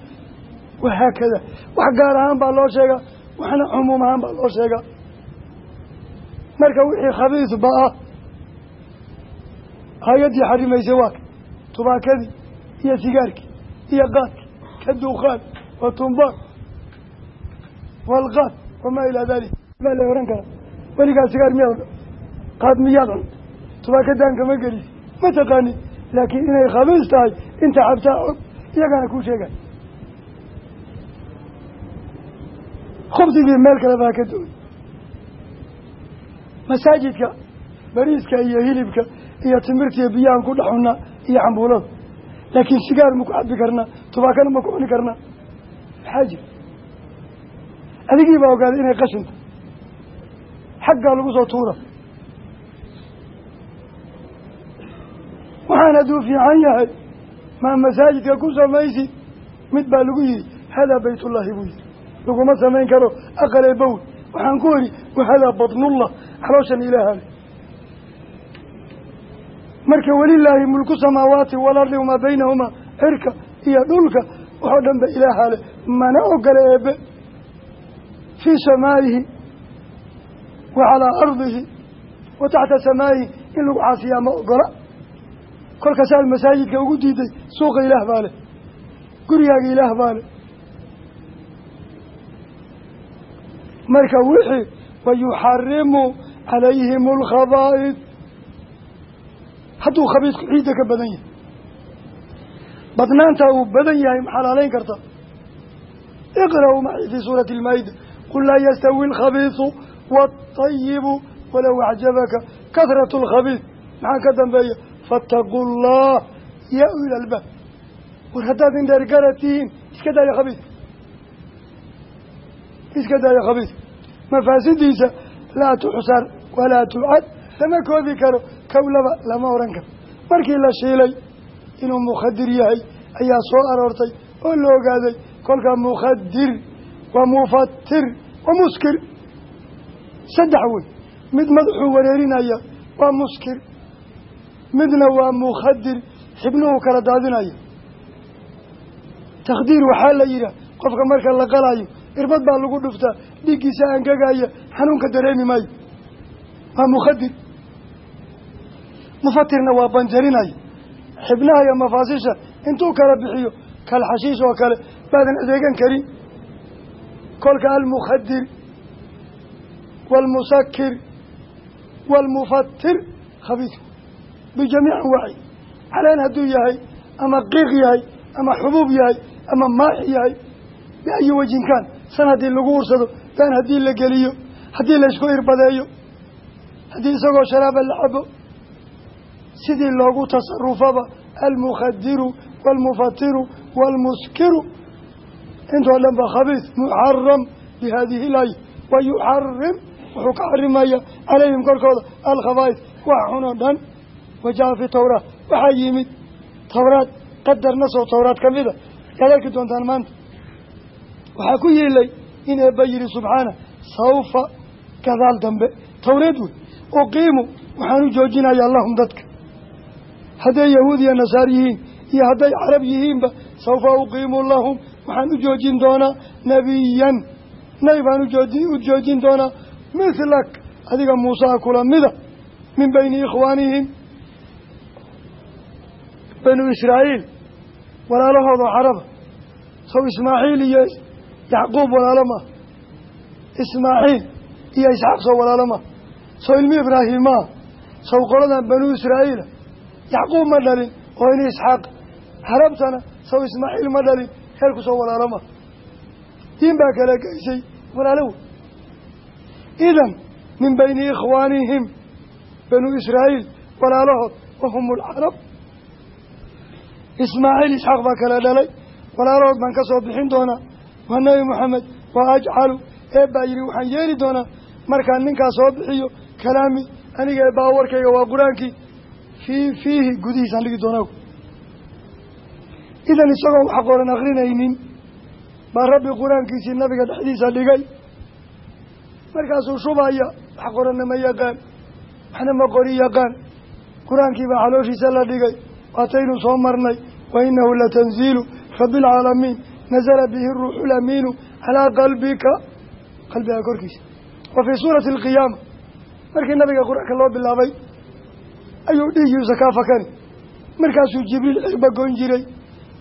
wahaakada wax gaar ahaan baa loo sheegaa waxna cumuum ahaan baa loo sheegaa. Marka wixii khabiisba ah hay'addii xarimaysay waa ka tubaakadii iyo sigaarkii iyo qaadkii ka duuqaan wa tumbaaq waalqaad wamaa baa la ohan karaa. Weligaa sigaar miyaad qaad miyaad cun tubaakadaan kama gelisi ma taqaanin laakiin inay khabiis tahay inta xabtaa og iyagana kuu sheegay khubsigii meel kale baa ka duway. Masaajidka bariiska iyo hilibka iyo timirtiiyo biyahan ku dhexunaa iyo cambuulada laakiin sigaar ma ku cabi karnaa tubaakana ma ku cuni karnaa maxaa jira? Adigii baa ogaaday inay qashinta xaggaa lagu soo tuura waxaan hadduu fiican yahay maa masaajidka ku samaysi mid baa lagu yihi hadaa baytullaahi buu yihi laguma samayn karo aqalee bowl waxaan ku idhi wahadaa batnullah xalooshan ilaahale marka welilaahi mulku samaawaati waalardi wamaa baynahumaa cirka iyo dhulka waxoo dhan ba ilaahale mana ogole eebe fii samaa'ihi wa calaa ardihi wa taxta samaa'ihi in lagu caasiyaa ma ogola kolkaasaad masaajidka ugu diiday suuqa ilaah baa leh gurigaaga ilaah baa leh marka wixii wa yuxarimu calayhim alkhabaa'id hadduu khabiidku ciidda ka badan yahay badnaantaa uu badan yahay ma xalaalayn karta iqra'uu macii fii suurati almaa'ida qul laa yastawi alkhabiisu waatayibu walow acjabaka kahratu alkhabiid maxaa ka dambeeya faataquu allah yaa uli albaab war haddaad indheer gara tihiin iska daaya khabiidka iska daaya khabiidka mafaasidiisa laa tuxsar walaa tucad lama koobi karo kowlaba lama odhan karo markii la shiilay inuu mukhadir yahay ayaa soo aroortay oo la ogaaday kolka mukhadir wa mufatir wa muskir saddex wey mid madaxuu wareerinaya waa muskir midna waa mukhadir xibnuhu kala daadinaya. Takhdiir waxaa la yidhaah qofka marka la qalayo irbad baa lagu dhuftaa dhiiggiisa angagaya xanuunka dareemi maayo. Waa mukhadir mufatirna waa banjarinaya xibnaha iyo mafaasisha intuu kala bixiyo kal xashiish oo kale baadan adeegan karin. Kolka almukhadir waalmusakir waalmufatir khabiis bijamiic anwaaci calaan hadduu yahay ama qiiq yahay ama xubuub yahay ama maaxi yahay biayi wajinkaan san haddii lagu ursado daan haddii la geliyo haddii laysku irbadeeyo haddii isagoo sharaaba la cabo sidii loogu tasarufaba almukhadiru waalmufatiru waalmuskiru intoo dhan ba khabiis muxaram bi hadihi lay wa yuxarim wuxuu ka xarimaya calayhim korkooda alkhabaa'is wax xunoo dhan wajaha fi tawraat waxaa yimid tawraad qadar nasoo tawraad ka mida yaad arki doontaan maanta. Waxaa ku yiilay in eebba yihi subxaana sawfa gadaal dambe tawreed wey uqiimu waxaan u joojinayaa lahum dadka. Hadday yahuud iyo nasaar yihiin iyo hadday carab yihiinba sawfa uqiimu lahum waxaan u joojin doonaa nebiyan nabi baan u joojin doonaa mithlak adiga muusaa kula mida min bayni ikhwaanihim banu israa'iil walaalahooda caraba sow ismaaxiil iyo yacquub walaalo maaha ismaaxiil iyo isxaaq sow walaalo maaha sow ilmi ibraahim maaha sow qoladan banu israa'iila yacquub ma dhalin oo ini isxaaq carabtana sow ismaaxiil ma dhalin reerku soo walaalo maaha diin baa kala geysay walaalo idan min bayni ikhwaanihim banuu israa'iil walaalahood wahum alcarab ismaaciil isxaaq baa kala dhalay walaalahood baan ka soo bixin doonaa waa nebi moxamed waa ajcalu eebbaa yidhi waxaan yeeli doonaa markaan ninkaas soo bixiyo kalaami aniga eebbaa warkayga waa qur'aankii fii fiihi gudihiisaan dhigi doonaa idan isagoo wax qoran akrinaynin baa rabbi qur'aankiisii nabiga dhexdiisa dhigay markaasuu shubaya wax qoranna ma yaqaan waxna ma qori yaqaan. Qur'aankii baa xalooshiisa la dhigay waataynu soo marnay. Wa inahu latanziilu rabi alcaalamiin nazala bihi ruuxu lamiinu calaa qalbika qalbiga korkiisa. Wa fii suurati alqiyaama markii nabiga qur'aanka loo bilaabay ayuu dhiiggiisa kaa fakani. Markaasuu jibriil cirba goyn jiray.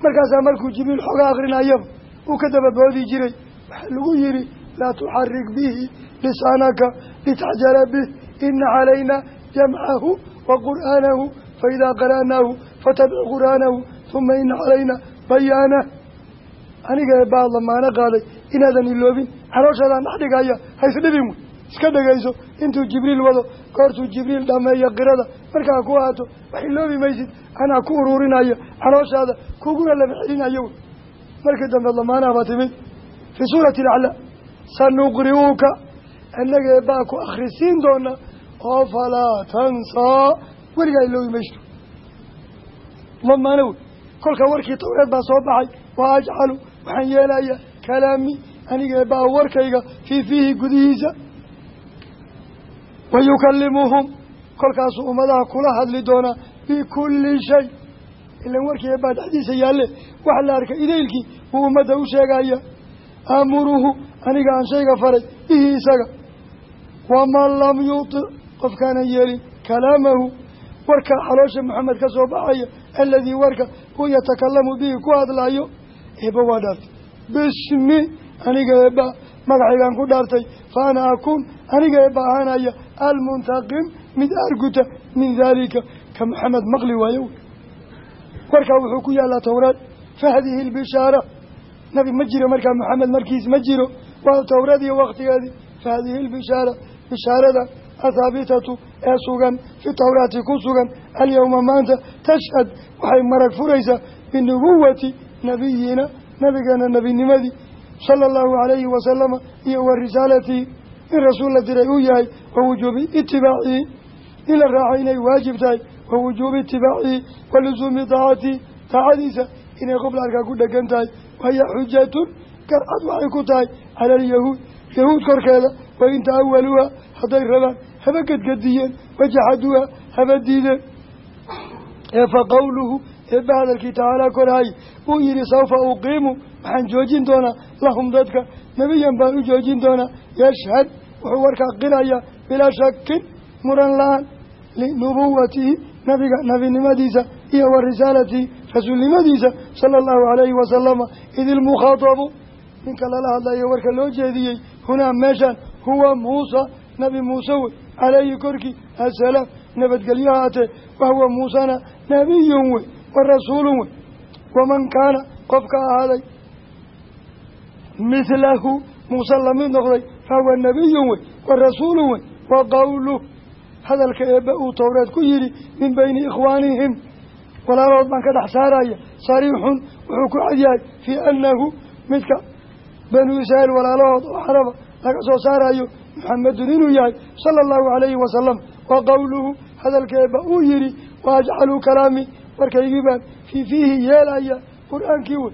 Markaasaa markuu jibriil xooga akrinayaba uu ka dababoodi jiray. Waxaa lagu yihi laa tuxarik bihi lisaanaka litacjala bih ina calayna jamcahu wa qur'aanahu faidaa qara'naahu fatabic qur'aanahu uma ina calayna bayaanah aniga ee baad lamaano qaaday inaadan iloobin xalooshaadaan dhex dhigaya haysdhibin wey iska dhegayso intuu jibriil wado goortuu jibriil dhameeyo qirada markaa ku ahaato wax iloobi maysid anaa ku ururinaya xalooshaada kuguna laba celinayo wey markii dambe lamaanaha baa timid fii suurati alaclaa sanuqri'uuka annaga eebbaa ku akhrisiin doona oo falaa tansaa weligaa iloobi maysto lamaano wey kolka warkii tawreed baa soo baxay wa ajcalu waxaan yeelayaa kalaami aniga eebbaa warkayga fii fiihi gudihiisa. Wa yukallimuhum kolkaasuu ummadaha kula hadli doonaa bikulli shay. Ilan warkii eebbaa dhexdiisa yaalle waxa la arkay idaylkii buu ummadda u sheegaya aamuruhu aniga aan shayga faray bihi isaga waman lam yutic qofkaanan yeelin kalaamahu warka xaloosha maxamed ka soo baxaya aladii warka uu yatakalamu bihi ku hadlaayo eebba waa dhaartay bismi aniga eebba magacaygaan ku dhaartay fa ana akuun aniga eebba ahaanaya almuntaqim mid arguta min daalika ka maxamed maqli waayo warkaa wuxuu ku yaallaa towraad fahdihi lbishaara nabi ma jiro markaa maxamed markiis ma jiro. Waa towrad iyo waktigeedii fahdihi lbishaara bishaarada athaabitatu ee sugan fi tawraati ku sugan alyowma maanta tashhad waxay marag furaysaa binubuwati nabiyina nabigeena nebinimadii sala allahu calayhi wasalama iyo wa risaalatihi in rasuul la diray uu yahay wa wujuubi itibaacihi in la raaco inay waajib tahay wa wujuubi itibaacihi wa lusuumi daacatihi daacadiisa inay qof la arkaa ku dhegan tahay wahiya xujatun garcad waxay ku tahay cala alyahuud yahuud korkeeda wain ta'awaluuha hadday rabaan haba gedgediyeen wajaxaduuha haba diideen ee fa qowluhu eebba hadalkii tacaalaa korhay uu yihi sawfa uqiimu waxaan joojin doonaa lahum dadka nebiyan baan u joojin doonaa yashhad wuxuu warkaa qirayaa bilaa shakin muran la'aan linubuwatihi nabiga nabinimadiisa iyo wa risaalatihi rasuulnimadiisa sala allahu calayhi wasalama id ilmukhaatabu ninka lala hadlayo warka loo jeediyey hunaa meeshaan huwa muusa nabi muuse wey calayhi korkii assalaam nabadgelyo haatee wahuwa muusena nabiyun wey wa rasuulun wey. Waman kaana qofka ahaaday mithlahu muuse la mid noqday fahuwa nebiyun wey wa rasuulun wey wa qowluh hadalka eebbe uu towreed ku yidhi min beyni ikhwaanihim walaalood baan ka dhex saaraya. Sariixun wuxuu ku cadyahay fii annahu midka banuu israa'iil walaalahood oo caraba laga soo saarayo muxamedun inuu yahay sala allahu calayhi wasalam wa qowluhu hadalka eebba uu yidhi wa ajcaluu kalaami warkaygii baan fii fiihi yeelaya qur'aankii wey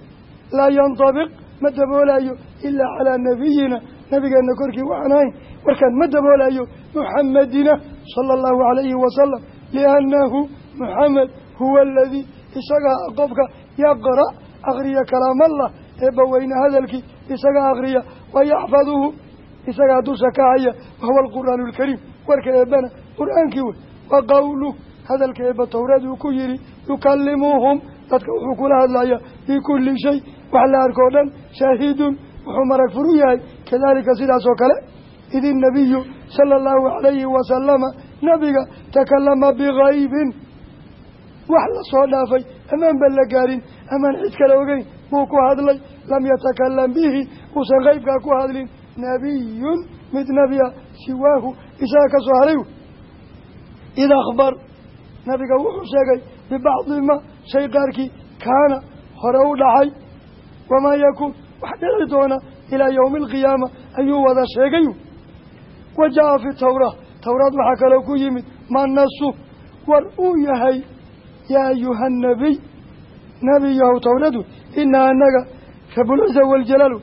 laa yantabiq ma daboolayo ilaa calaa nabiyina. Nabigeenna korkii waxaan ahayn warkaan ma daboolayo muxamedina sala allahu calayhi wasalam liannahu muxamed huwa aladii isagaa qofka yaqra' akriya kalaamallah eebba weyne hadalkii isaga akriya wa yaxfaduhu isagaa dusha kacaya wahuwa alqur'aanu alkariim warka eebbana qur'aankii wey wa qowluh hadalka eebba towreed uu ku yidhi yukallimuuhum dadka wuxuu kula hadlayaa bikulli shay. Wax la arkoo dhan shaahidun wuxuu marag fur u yahay kadalika sidaas kale id innabiyu sala allahu calayhi wasalama nabiga takallama bigaybin wax la soo dhaafay amaan ban la gaarin amaan cid kale ogeyn buu ku hadlay lam yatakalam bihi uusan qeybkaa ku hadlin. Nabiyun mid nebiya siwaahu isaga ka soo haray id akhbar nabiga wuxuu sheegay bibacdi ma shay qaarkii kaana hore u dhacay. Wamaa yakuun wax dhici doona ilaa yowmi alqiyaama ayuu wada sheegay wa jaa fi tawra towraad waxaa kaloo ku yimid ma nasu war uu yahay yaa ayuha nabiy nebi yahow towradu inaa anaga rabulciza waljalaalu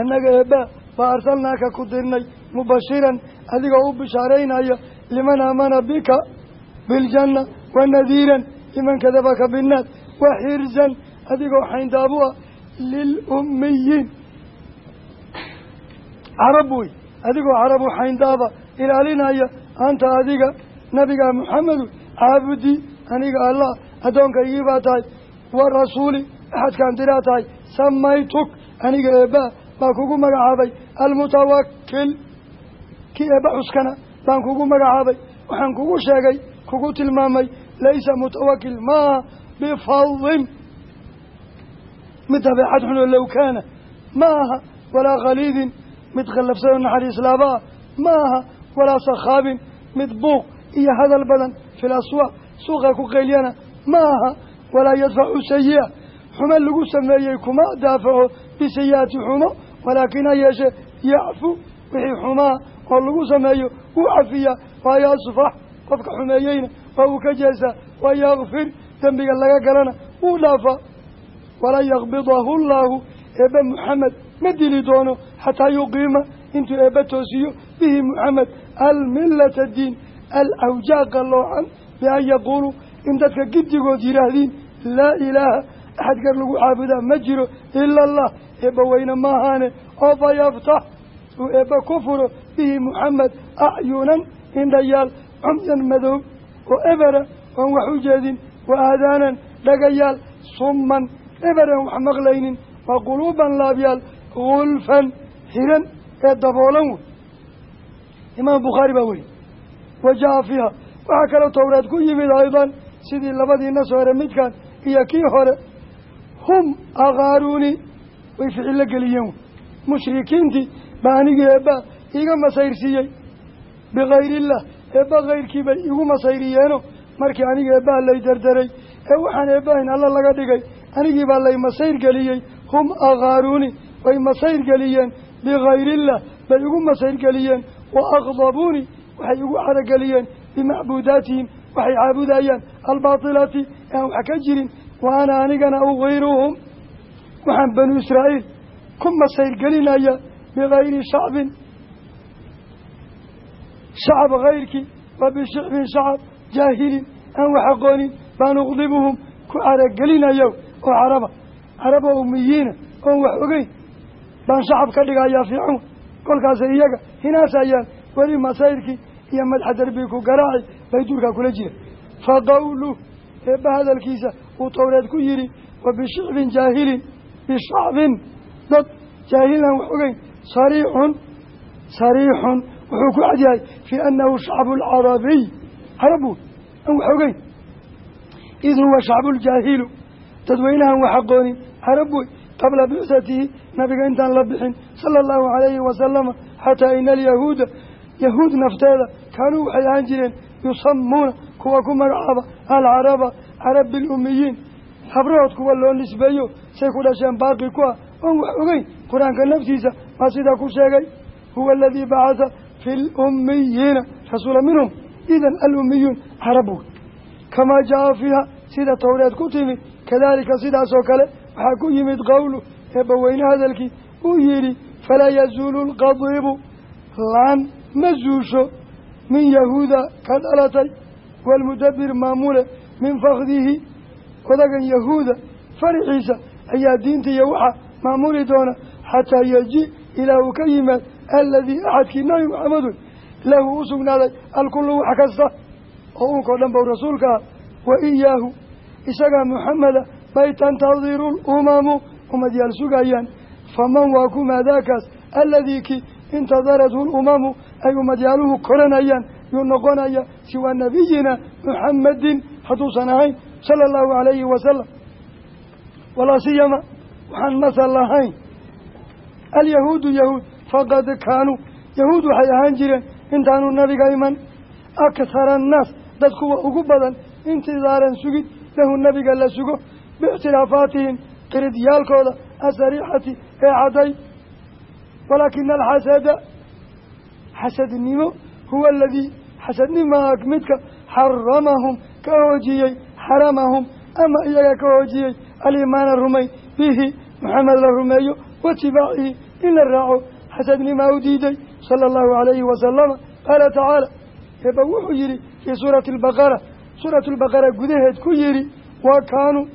annaga eebbaa baa arsalnaaka ku dirnay mubashiran adigoo u bishaaraynaya liman aamana bika biljanna wa nadiiran liman kadabaka binnaas wa xirzan adigoo xayndaabu ah lilummiyiin carab wey adigoo carabu xayndaaba ilaalinaya anta adiga nabiga maxamedu caabudi aniga allah addoonkaygii baa tahay. Wa rasuuli axadkaan diraa tahay. Samaytuk aniga eebbaa baa kugu magacaabay. Almutawakil kii eebba cuskana baan kugu magacaabay. Waxaan kugu sheegay kugu tilmaamay laysa mutawakil maaha bifadin mid dabeecad xunoo low kaana. Ma aha walaa khaliidin. Mid khallafsanoo naxariis laabaa. Ma aha walaa sakhaabin mid buuq iyo hadal badan fi laswaaq suuqa ku qeyliyana ma aha. Walaa yadfacu sayi-a xumo lagu sameeyey kuma daafaco bisayi-ati xumo. Walaakin ha yeeshee yacfu wixii xumaa oo lagu sameeyo. Wuu cafiyaa waa yasfax qofka xumeeyeyna waa uu ka jeesaa wa yakfir dembiga laga galana wuu dhaafaa walaa yakbidahu llaahu eebbe muxamed ma dili doono xataa yuqiima intuu eebbe toosiyo. Bihi muxamed almillata diin alawjaa qalloocan bian yaquuluu in dadka giddigood yidhaahdiin laa ilaaha axad gar lagu caabudaa ma jiro ila allah. Eebba weyne maahaane oo fa yaftax uu eebba ku furo bihi muxamed acyunan indhayaal cumyan madow oo ebera oon wax u jeedin wa aadaanan dhagayaal summan eberan wax maqlaynin wa quluuban laabyaal gulfan hiran ee daboolan wey imaam bukhaari baa weli wa waxaa kaloo towreed ku yimid aydan sidii labadii nas hore midkan iyo kii hore. Hum akaaruuni way ficillo geliyeen. Mushrikiintii baa anigii eebba iiga masayrsiiyey. Bikayrillah eebba kayrkii bay igu masayriyeeno markii aniga eebbaha lay derderay ee waxaan eebbahayn alla laga dhigay anigii baa lay masayr geliyey hum akaaruuni way masayr geliyeen bikayrillah bay igu masayr geliyeen wa akdabuuni waxay igu carageliyeen bimacbuudaatihim waxay caabudayaan albaatilati ee aan wax ka jirin wa ana anigana ugiruhum waxaan banu israa'iil ku masayr gelinaya bikayri shacbin shacab kayrkii wa bishicbin shacab jaahilin aan wax aqoonin baan uqdibuhum ku caragelinayo oo caraba caraba umiyiina oon wax ogeyn baan shacab ka dhigayaa fiican kolkaasay iyaga hinaasayaan weli masayrkii iyo madxa darbii ku garaaci bay duurkaa kula jira fa qawluh eebba hadalkiisa uu towreed ku yidhi wa bishicbin jaahilin bishacbin dad jaahilan wax ogeyn sariixun sariixun. Wuxuu ku cadyahay fii annahu shacbu alcarabiy carab wey aan wax ogeyn. Id huwa shacbuljaahilu dadweynahan wax aqoonin carab wey qabla bicsatihi nabiga intaan la bixin sala allahu calayhi wasalama xataa ina alyahuuda yahuud nafteeda kaanuu waxay ahaan jireen yusamuuna kuwa ku magacaaba alcaraba carab bilumiyiin habrahood kuwa loo nisbeeyo say ku dhasheen baaqi ku ah. Oon wax ogeyn qur'aanka naftiisa baa sidaa ku sheegay huwa aladii bacatha fi lummiyiina rasuula minhum. Idan alumiyuun carab wey. Kamaa jaa fiiha sida towreed ku timid kadaalika sidaasoo kale waxaa ku yimid qowlu eebbaweyne hadalkii uu yidhi falaa yazuulu laan ma zuusho min yahuuda ka dhalatay waalmudabbir maamule min fakdihi odagan yahuuda faraxiisa ayaa diinta iyo waxa maamuli doona xataa yaji ilaa uu ka yimaad aladii axadkii nabi maxamedun lahu u sugnaaday alkullu wax kasta oo unkao dhan bow rasuulka ah wa iyaahu isagaa muxameda bay tantadiru lumamu umadyaal sugayaan faman waa kumaa daakaas aladii intadarathu lumamu ay umadyaaluhu koranayaan yuu noqonaya siwaa nabiyina muxamadin hadduusan ahayn sala allahu calayhi wasalam walaa siyama waxaan masal lahayn. Alyahuudu yahuud faqad kaanuu yahuud waxay ahaan jireen intaanu nabiga iman. Akhara annaas dad kuwa ugu badan intidaaran sugid lahu nabiga la sugo biikhtilaafaatihim qiridyaalkooda asariixati ee cadday walaakina alxasada xasadnimo huwa aladii xasadnimaa midka xaramahum ka hoojiyey xaramahum ama iyaga ka hoojiyey alimaana rumayn bihi maxamed la rumeeyo waitibaacihi in la raaco xasadnimaa u diiday sala allahu calayhi wasalama qaala tacaala eeba wuxuu yidhi fii suurati albaqara suuratu albaqara gudaheed ku yidhi wa kaanuu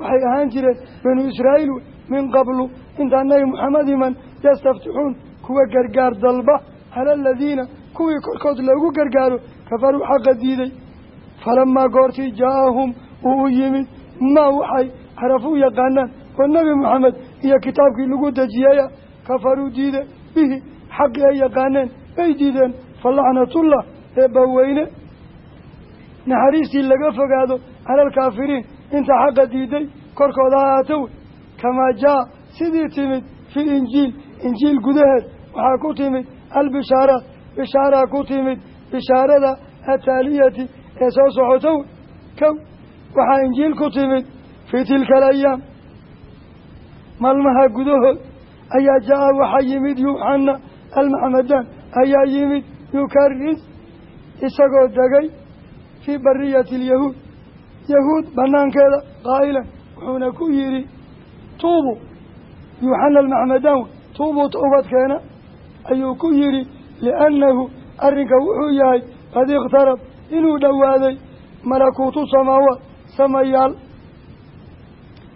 waxay ahaan jireen banuu israa'iil min qablu intaan nabi maxamed iman yastaftixuun kuwa gargaar dalba cala aladiina kuwii korkood loogu gargaaro kafaruu xaqa diiday falamaa goortii jaa-ahum uu u yimid maa waxay carafuu yaqaanaan oo nebi maxamed iyo kitaabkii lagu dejiyaya kafaruu diide bihi xaqii ay yaqaaneen bay diideen fa lacnatullah eebbaweyne naxariistii laga fogaado cala alkaafiriin inta xaqa diiday korkooda ha aata wey kamaa jaa sidii timid fi injiil injiil gudaheed waxaa ku timid albishaaraat bishaaraa ku timid bishaarada ataaliyati ee soo socota wey kow waxaa injiil ku timid fii tilka alayaam maalmaha gudahood ayaa jaa-a waxaa yimid yuuxana almaxmedaan ayaa yimid yukaris isagoo degay fii bariyati alyahuud yahuud banaankeeda qaa'ilan wuxuuna ku yidhi tuubu yuuxana almaxmedaan tuubuu towbadkeena ayuu ku yidhi liannahu arrinka wuxuu yahay qad ikhtarab inuu dhowaaday malakuutu samaawaat samayaal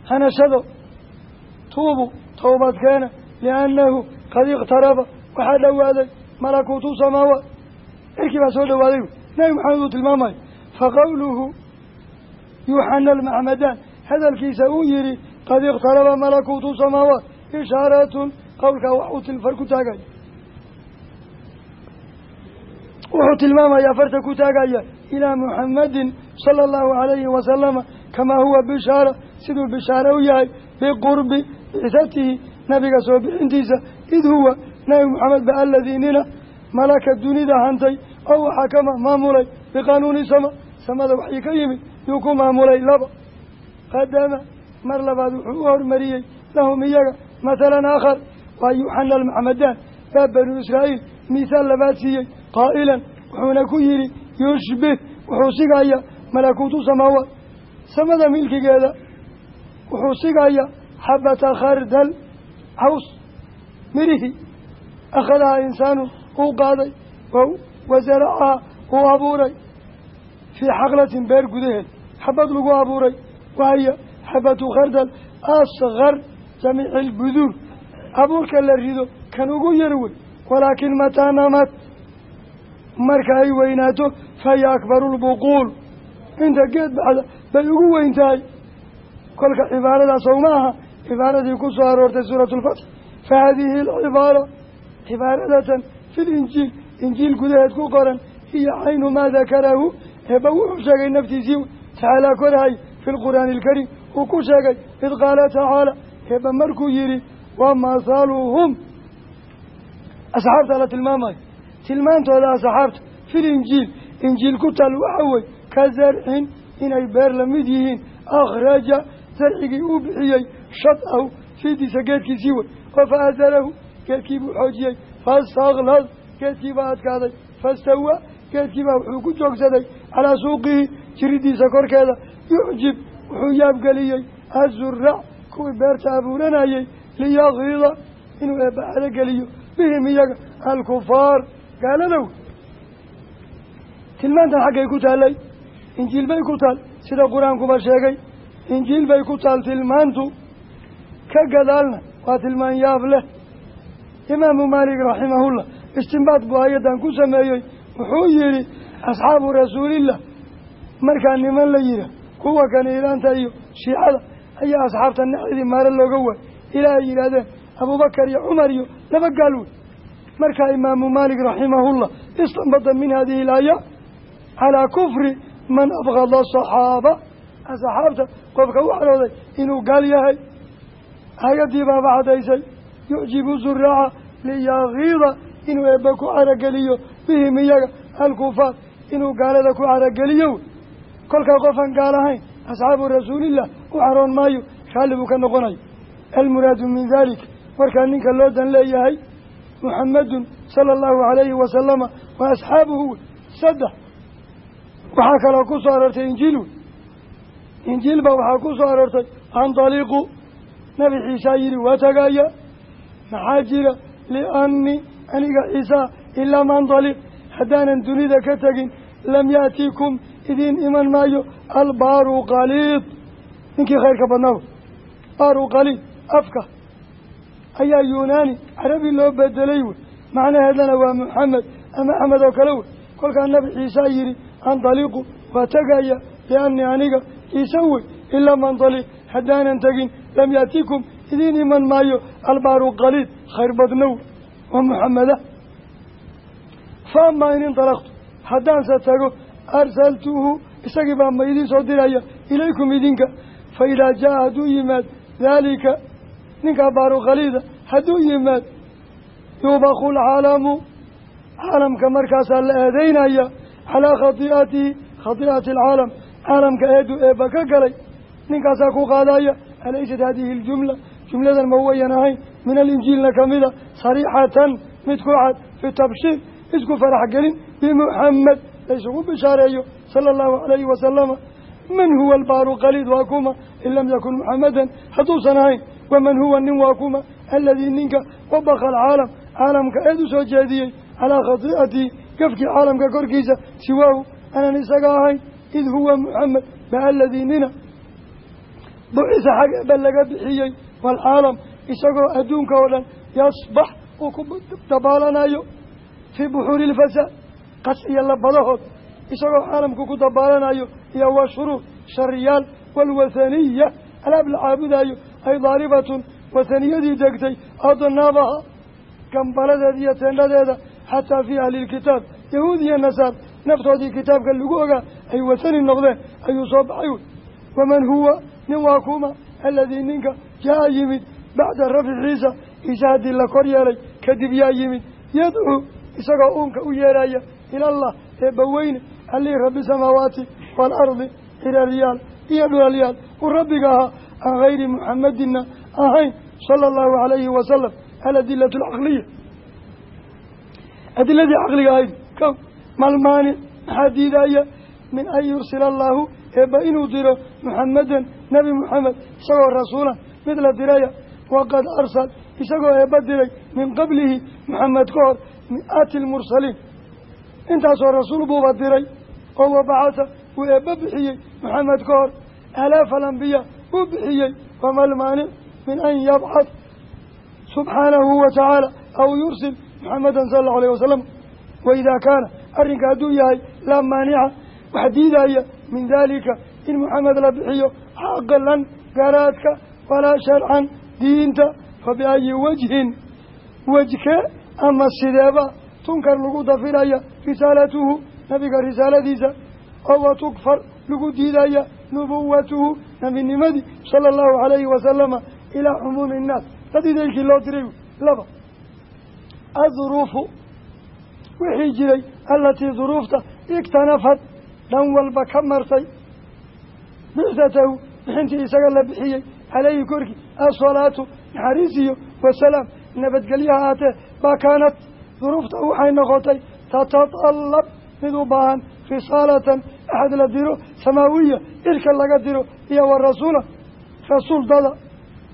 hanashado tuubu towbadkeena liannahu qad ikhtaraba waxaa dhowaaday malakuutu samaawaat cirkii baa soo dhowaaday nabi maxamed uu tilmaamayo faqowluhu yuuxana almaxmedaan hadalkiisa uu yihi qad ikhtaraba malakuutu samaawaat ishaaratun qowlkaa wax uu tilfar ku taagaya wuxuu tilmaamayaa farta ku taagaya ilaa muxamadin sala allahu calayhi wasalama kamaa huwa bishaara siduu bishaare u yahay biqurbi bicatihi nabiga soo bixintiisa. Id huwa nabi maxamed ba aladii nina malaka dunida hantay oo waxaa ka maamulay biqaanuuni sama samada waxii ka yimid yuu ku maamulay laba. Qadama mar labaad wuxuu u hormariyey lahum iyaga mathalan aakhar waa yuxana almaxmedaan baa banuu israa'iil mihaal labaad siiyey qaa'ilan wuxuuna ku yidhi yushbih wuxuu sigaya malakuutu samaawaat samada milkigeeda wuxuu sigaya xabata khardal caws mirihii akhadaha insaanu uu qaaday wasaracaha uu abuuray fii xaqlatin beer gudaheed xabad lagu abuuray wahiya xabatu khardal asgar jamiici albuduur abuurka la rido kan ugu yar wey walaakin mataa namat marka ay weynaato fahiya akbaru lbuquul inta geed baxda bay ugu weyn tahay kolka cibaaradaas ow ma cibaaradii ku soo aroortay suuratu lfatx fa haadihi alcibaara cibaaradatan fi linjiil injiil gudaheed ku qoran hiya caynu maa dakarahu. Eeba wuxuu sheegay naftiisii tacaalaa korahay fi lqur'aani alkariim uu ku sheegay id qaala tacaala eeba markuu yidhi wa masaluhum asxaabta la tilmaamayo tilmaantooda asxaabta fil injiil. Injiil ku taal waxa wey ka zarcin inay beer la mid yihiin. Akhraja zarcigii uu bixiyey shad-ahu fiidiisa geedkiisii wey oo fa azalahu geedkii buu xoojiyey. Fastaklad geedkii baa adkaaday. Fastawa geedkii baa wuxuu ku joogsaday. Calaa suuqihi jiridiisa korkeeda. Yucjib wuxuu yaabgeliyey. Azurac kuwii beerta abuuranayey. Liyakiida inuu eebbaxado geliyo. Bihim iyaga alkufaar gaaladow tilmaantan xaggay ku taallay injiil bay ku taal sida qur'aankuba sheegay injiil bay ku taal tilmaantu ka gadaalna waa tilmaan yaab leh. Imaamu maalik raximahullah istimbaad buu ayaddan ku sameeyey wuxuu yidhi asxaabu rasuulillah markaa niman la yihaa kuwa kan iiraanta iyo shiicada ayaa asxaabta naxidii maare looga waay ilaa ay yidhaahdeen abubakar iyo cumar iyo laba gaal wey markaa imaamu maalik raximahullah istanbada min hadihi ilaaya calaa kufri man abkada asaxaaba asxaabta qofka u xalooday inuu gaal yahay hay'addii baaba cadaysay yucjibu zuraaca liyakiida inuu eebba ku carageliyo bihim iyaga alkufaar inuu gaalada ku carageliyo. Kolkaa qofaan gaal ahayn asxaabu rasuulillah u caroon maayo raalli buu ka noqonayo almuraadu min dalik markaa ninka loo dan leeyahay muxamadun sala allahu calayhi wasalama wa asxaabuhu wey saddex. Waxaa kaloo ku soo aroortay injiil. Wey injiil ba waxaa ku soo aroortay andaliqu nabi ciisaa yidhi waa tagaaya maxaa jira? Liannii aniga ciisaa in lam andaliq haddaanan dunida ka tegin lam yaatikum idiin iman maayo. Albaaru qaliid. Ninkii khayrka badnaa wey baaru qaliid afka ayaa yunaani carabi loo bedelay wey macnaheedana waa muxamed ama axmed oo kale wey kolkaa nabi ciisaa yidhi andaliqu waa tegaya liannii aniga ciise wey in lam andaliq haddaanan tegin lam yaatikum idiin iman maayo albaaru qaliid khayr badnow waa muxameda fa amaa in indalaqtu haddaanse tago arsaltuhu isagii baa ma idiin soo diraya ilaykum idinka. Fa idaa jaa hadduu yimaad daalika ninkaa baaru khaliida hadduu yimaad yuubaqu lcaalamu caalamka markaasaa la eedeynaya calaa khati'atihi khati'ati alcaalam caalamka eedu eebba ka galay ninkaasaa ku qaadaya alaysat hadihi aljumla jumladan ma wayan ahayn min alinjiilna kamida sariixatan mid ku cad fi tabshiir isku farax gelin bimuxamed laysugu bishaareeyo sala allahu calayhi wasalama man huwa albaaru qaliid waa kuma in lam yakun muxamadan hadduusan ahayn waman huwa nin waa kuma aladii ninka wabaqa alcaalam caalamka eed u soo jeediyey calaa khati'atihi gafkii caalamka korkiisa siwaahu aanan isaga ahayn id huwa muxamed ma aladii nina bucisa xag eba laga bixiyey waalcaalam isagoo adduunka oo dhan yasbax uu ku dabaalanayo fii buxuuri ilfasaad qas iyo labadahood isagoo caalamku ku dabaalanayo iyo wa shuruur shariyaal waalwathaniya alaab la ay daaribatun wathaniyadii degtay adnaabaha gambaladeeda iyo teendhadeeda xataa fii ahli lkitaab yahuud iyo nasaar naftoodii kitaabka lagu ogaa ay wathani noqdeen ayuu soo baxay wey waman huwa nin waa kuma aladii ninka jaa yimid bacda rafci ciisa ciise haddii la kor yeelay kadib yaa yimid yadcuu isagoo uunka u yeeraya ilallah eebbaweyne allii rabbi samaawaati waalardi ciraryaal iyo dhulalyaal uu rabbiga ahaa aan hayri muxamadina ahayn sala allahu calayhi wasalam aladilatu alcaqliya adiladii caqliga ahayd kow malmaanic maxaa diidaya min an yursila allaahu eebba inuu diro muxamadan nebi muxamed isagoo rasuulan mid la diraya waqad arsal isagoo eebba diray min qablihi muxamed ka hor mi-aati lmursaliin intaasoo rasuul buuba diray oo wabacata wuu eebba bixiyey muxamed ka hor alaafa alambiyaa wuu bixiyey wama lmaanic min an yabcad subxaanahu wa tacaala aw yursil muxamadan sala allahu alayh wasalam waidaa kaana arrinka hadduu yahay laa maanica wax diidaya min daalika in muxamed la bixiyo caqlan garaadka walaa sharcan diinta fa biayi wajhin wejke ama sideeba tunkar lagu dafiraya risaalatuhu nabiga risaaladiisa oo lagu diidaya nubuwatuhu nabinimadii sala allahu calayhi wasalama ilaa cumuumi innaas dad idaylkii loo diray laba. Adduruufu wixii jiray allatii duruufta iktanafad dhan walba ka martay. Bicatahu bixintii isaga la bixiyey caleyhi korkii. Asalaatu naxariis iyo wasalaam nabadgelyaha aatee baa kaanad duruufta waxay noqotay tatatallab mid u baahan risaalatan axad la diro samaawiya irka laga diro iyo wa rasuula rasuul dada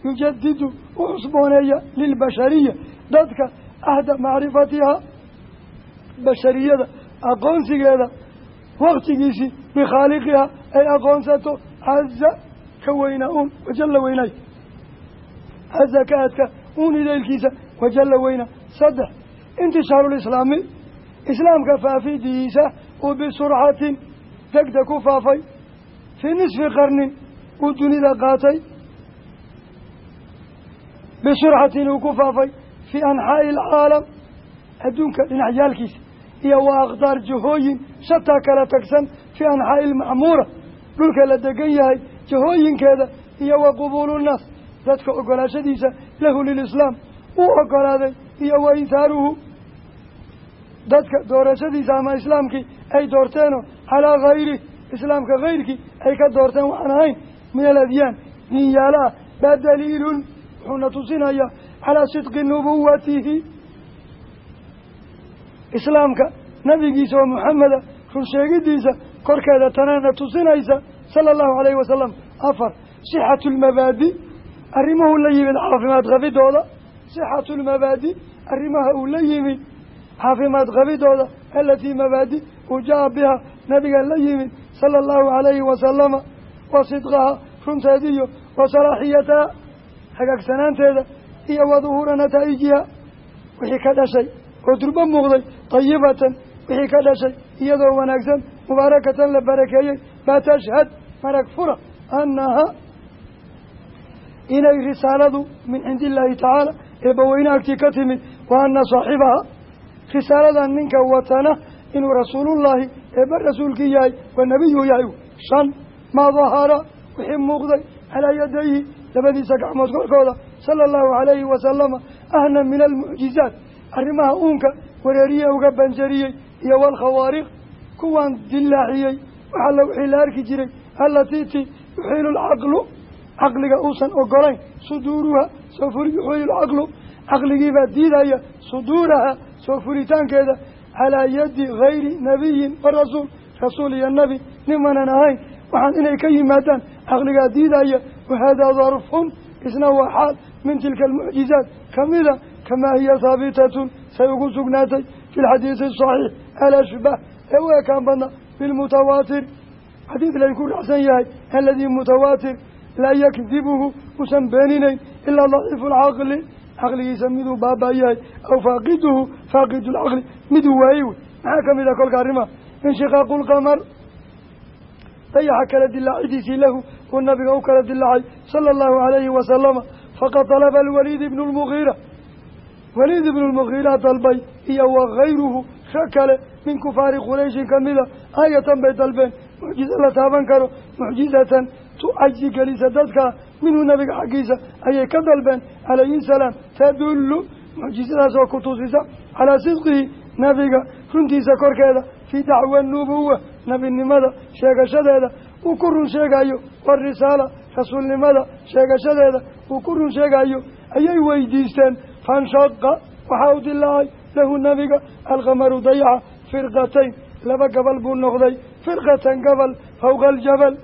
yujadidu u cusbooneeya lilbashariya dadka ahda macrifatiha bashariyada aqoonsigeeda waktigiisii bikhaaliqiha ay aqoonsato caza ka weynaa uun wajalla weynaay caza ka adka uun idaylkiisa wajalla weynaa saddex intishaarulislaami islaamka faafidiisa uu bisurcatin degdeg ku faafay fii nisfi qarnin uu dunida qaatay bisurcatin uu ku faafay fii anxaa'i alcaalam adduunka dhinacyaalkiisa iyo wa akhdaar jahooyin shataa kala tagsan fii anxaa'i almacmuura dhulka la degan yahay jahooyinkeeda iyo wa qubuulunnaas dadka ogolaashadiisa lahu lilislaam uu ogolaaday iyo wa ihaaruhu dadka doorashadiisa ama islaamkii ay doorteenoo calaa hayri islaamka hayrkii ay ka doorteen waxaan ahayn min aladyaan diinyaala ah baa daliilun wuxuuna tusinayaa calaa sidqi nubuwatihi. Islaamka nabigiisa oo muxameda run sheegidiisa korkeeda tanana tusinaysa sala allahu calayhi wasalam afar sixatu lmabaadi arrimuhu la yimid caafimaad qabidooda. Sixatu lmabaadi arrimaha uu la yimid caafimaad qabidooda alatii mabaadi uu jaa nabiga la yimid sala allahu calayhi wasalama wa sidqaha runteediyo wa salaaxiyataha hagaagsanaanteeda iyo wa duhuura nataa'ijiha wixii ka dhashay oo durbo muuqday dayibatan wixii ka dhashay iyadoo wanaagsan mubaarakatan la barakeeyey baa tashhad marag fura annaha inay risaaladu min cindi illaahi tacaala eebbaweyne agtii ka timid wa ana saaxibaha risaaladan ninka watana inuu rasuulullaahi eebba rasuulkii yahay wa nebiyuu yahay. Shan maa dahara wixii muuqday calaa yadayhi labadiisa gacmood korkooda sala allahu calayhi wasalama ahna min almucjizaat arrimaha uunka wareeriye uga banjariyey iyo walkhawaariq kuwaan dillaaciyey. Waxalla wixii la arki jiray allatii ti yuxiilu lcaqlu caqliga uusan ogolayn suduuruha soo furi yuxiilu lcaqlu caqligiibaa diidaya suduuraha soo furitaankeeda calaa yadi gayri nabiyin wa rasuul rasuul iyo nebi nimanan ahayn waxaan inay ka yimaadaan caqligaa diidaya wahaadaa darfun isna waa xaal min tilka almucjizaat kamida kamaa hiya haabitatun say ugu sugnaatay fi lxadiidi asaxiix alashbah ee u ekaan badna bilmutawaatir xadiid laysku raacsan yahay aladii mutawaatir laa yakdibuhu usan beeninayn ilaa daciifu alcaqli caqligiisa miduu baaba yahay aw faaqiduhu faaqidu lcaqli miduu waayey wey maxaa ka mid ah kolka arrimaha inshiqaaqu lqamar dayaxa kala dilaacidiisii lahu uu nabiga u kala dilaacay sala allahu calayhi wasalama faqad talaba alwaliid ibnu lmugiira waliid ibnu lmugiira dalbay iyo wakayruhu rag kale min kufaari qurayshin kamida aayatan bay dalbeen mucjizo la taaban karo mucjizatan tu cajsi gelisa dadka minhu nabiga xaggiisa ayay ka dalbeen calayhi salaam. Tadullu mucjizadaas oo ku tusisa calaa sidqihi nabiga runtiisa korkeeda fii dacwa nubuwa nabinimada sheegashadeeda. Uu ku run sheegayo warisaala rasuulnimada sheegashadeeda. Uu ku run sheegayo ayay weydiisteen fanshaqa waxaa u dilaacay lahu nabiga alqamaru dayaxa firqatayn. Laba gabal buu noqday firqatan gabal fawqa aljabal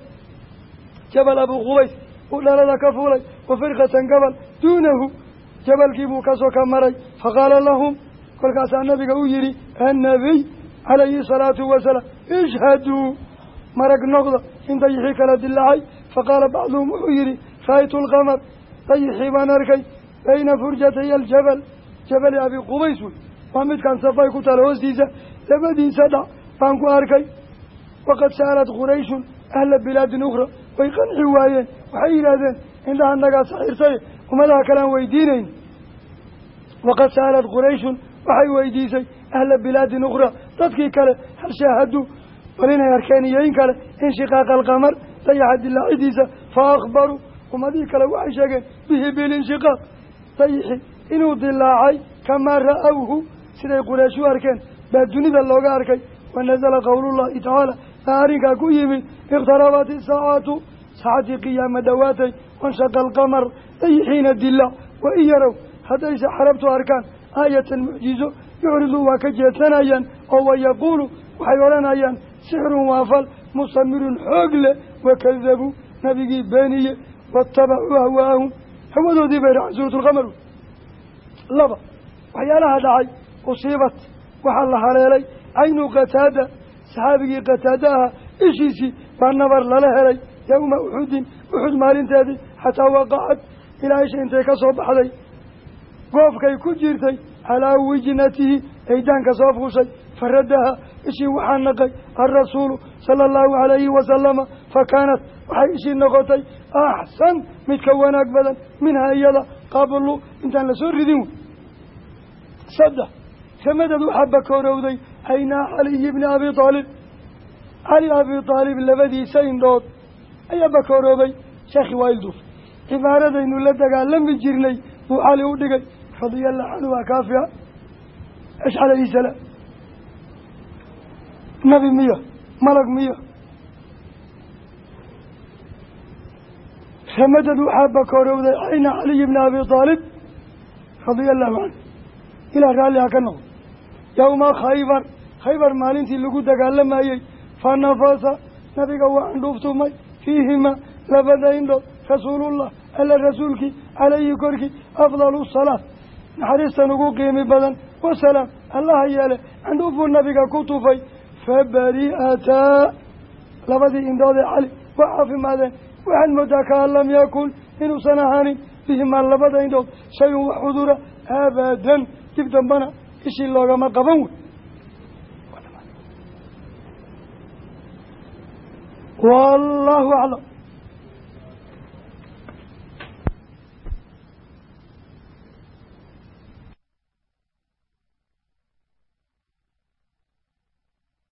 jabal abuu qubays uu dhalada ka fuulay wa firqatan gabal duunahu. Jabalkii buu ka soo ka maray. Faqaala lahum kolkaasaa nabiga u yidhi annabiy calayhi salaatu wasalaam ishhaduu marag noqda in dayixii kala dilaacay faqaala bacduhum wuxuu yidhi ra'aytu alqamar dayixii baan arkay bayna furjatay aljabal. Jabali abi qubays wey waa midkaan safay ku taala hoostiisa. Labadiisa dhac baan ku arkay. Waqad sa'alat qurayshun ahla bilaadin ukhra way qanci waayeen. Waxay yidhaahdeen indhaha nagaa saxiirtay ummadaha kale aan weydiinayn. Waqad sa'alat qurayshun waxay weydiisay ahla bilaadin ukhra. Dadkii kale hal shaahaduu bal inay arkeen iyo in kale inshiqaaqa alqamar dayaxa dilaacidiisa fa akhbaruu ummadihii kale waxay sheegeen bihi bilinshiqaaq dayixi inuu dilaacay kamaa ra'awhu. Siday quraysh u arkeen baa dunida looga arkay wa nasala qowlullahi tacaala arrinkaa ku yimid ikhtarabat isaacatu saacadii qiyaama dhowaatay wanshaqa alqamar dayixiina dila wa in yarow haddayse xarabtu arkaan aayatan mucjizo yucriduu waa ka jeedsanayaan oo wayaquulu waxay odhanayaan sixrun waa fal musamirun xoog leh wakadabuu nabigii beeniye watabacuu ahwaahum. Hawadoodii bay raacay suuratulqamar laba waxyaalaha dhacay usiibat waxaa la haleelay caynu qataada saxaabigii qataada ahaa ishiisii baa nabar lala helay yowma uxudin uxud maalinteedii xataa waqacad ilaa isha intay ka soo baxday. Goofkay ku jirtay calaa wijnatihi eydaanka soo fuushay. Faradaha ishii waxaa naqay alrasuulu sala allahu calayhi wasalama fa kaanat waxay ishii noqotay axsan mid ka wanaag badan minhaa iyada qablu intaan la soo ridin. Wey saddex samadeed waxaa bakoorowday aynaa caliyi bni abi aalib cali abi aalib labadiisa indhood ayaa bakooroobay sheekhi waa ilduuf cibaaradaynu la dagaalami jirnay buu cali u dhigay radia allahu canhu waa kaafiya cish calayhi salaam nabi miya malag miya ramadad waxaa bakoorowday cayna caliyi bni abi aalib radia allahu canhu ilaa raalli ha ka noqdo yowma khaybar khaybar maalintii lagu dagaalamayey fa nafasa nabiga waa andhuuftumay fiihima labada indhood rasuulullah alla rasuulkii calayhi korkii afdalu salaa naxariistan ugu qiimi badan wasalaam allaha yeele candhuufbuu nabiga ku tufay fabari'ataa labadii indhood ee cali waa caafimaadeen waxaad moodaa kaan lam yakun inuusan ahaanin bihimaa labada indhood shay-un wax cudura abadan dib dambana ishii loogama qaban wey wallahu aclam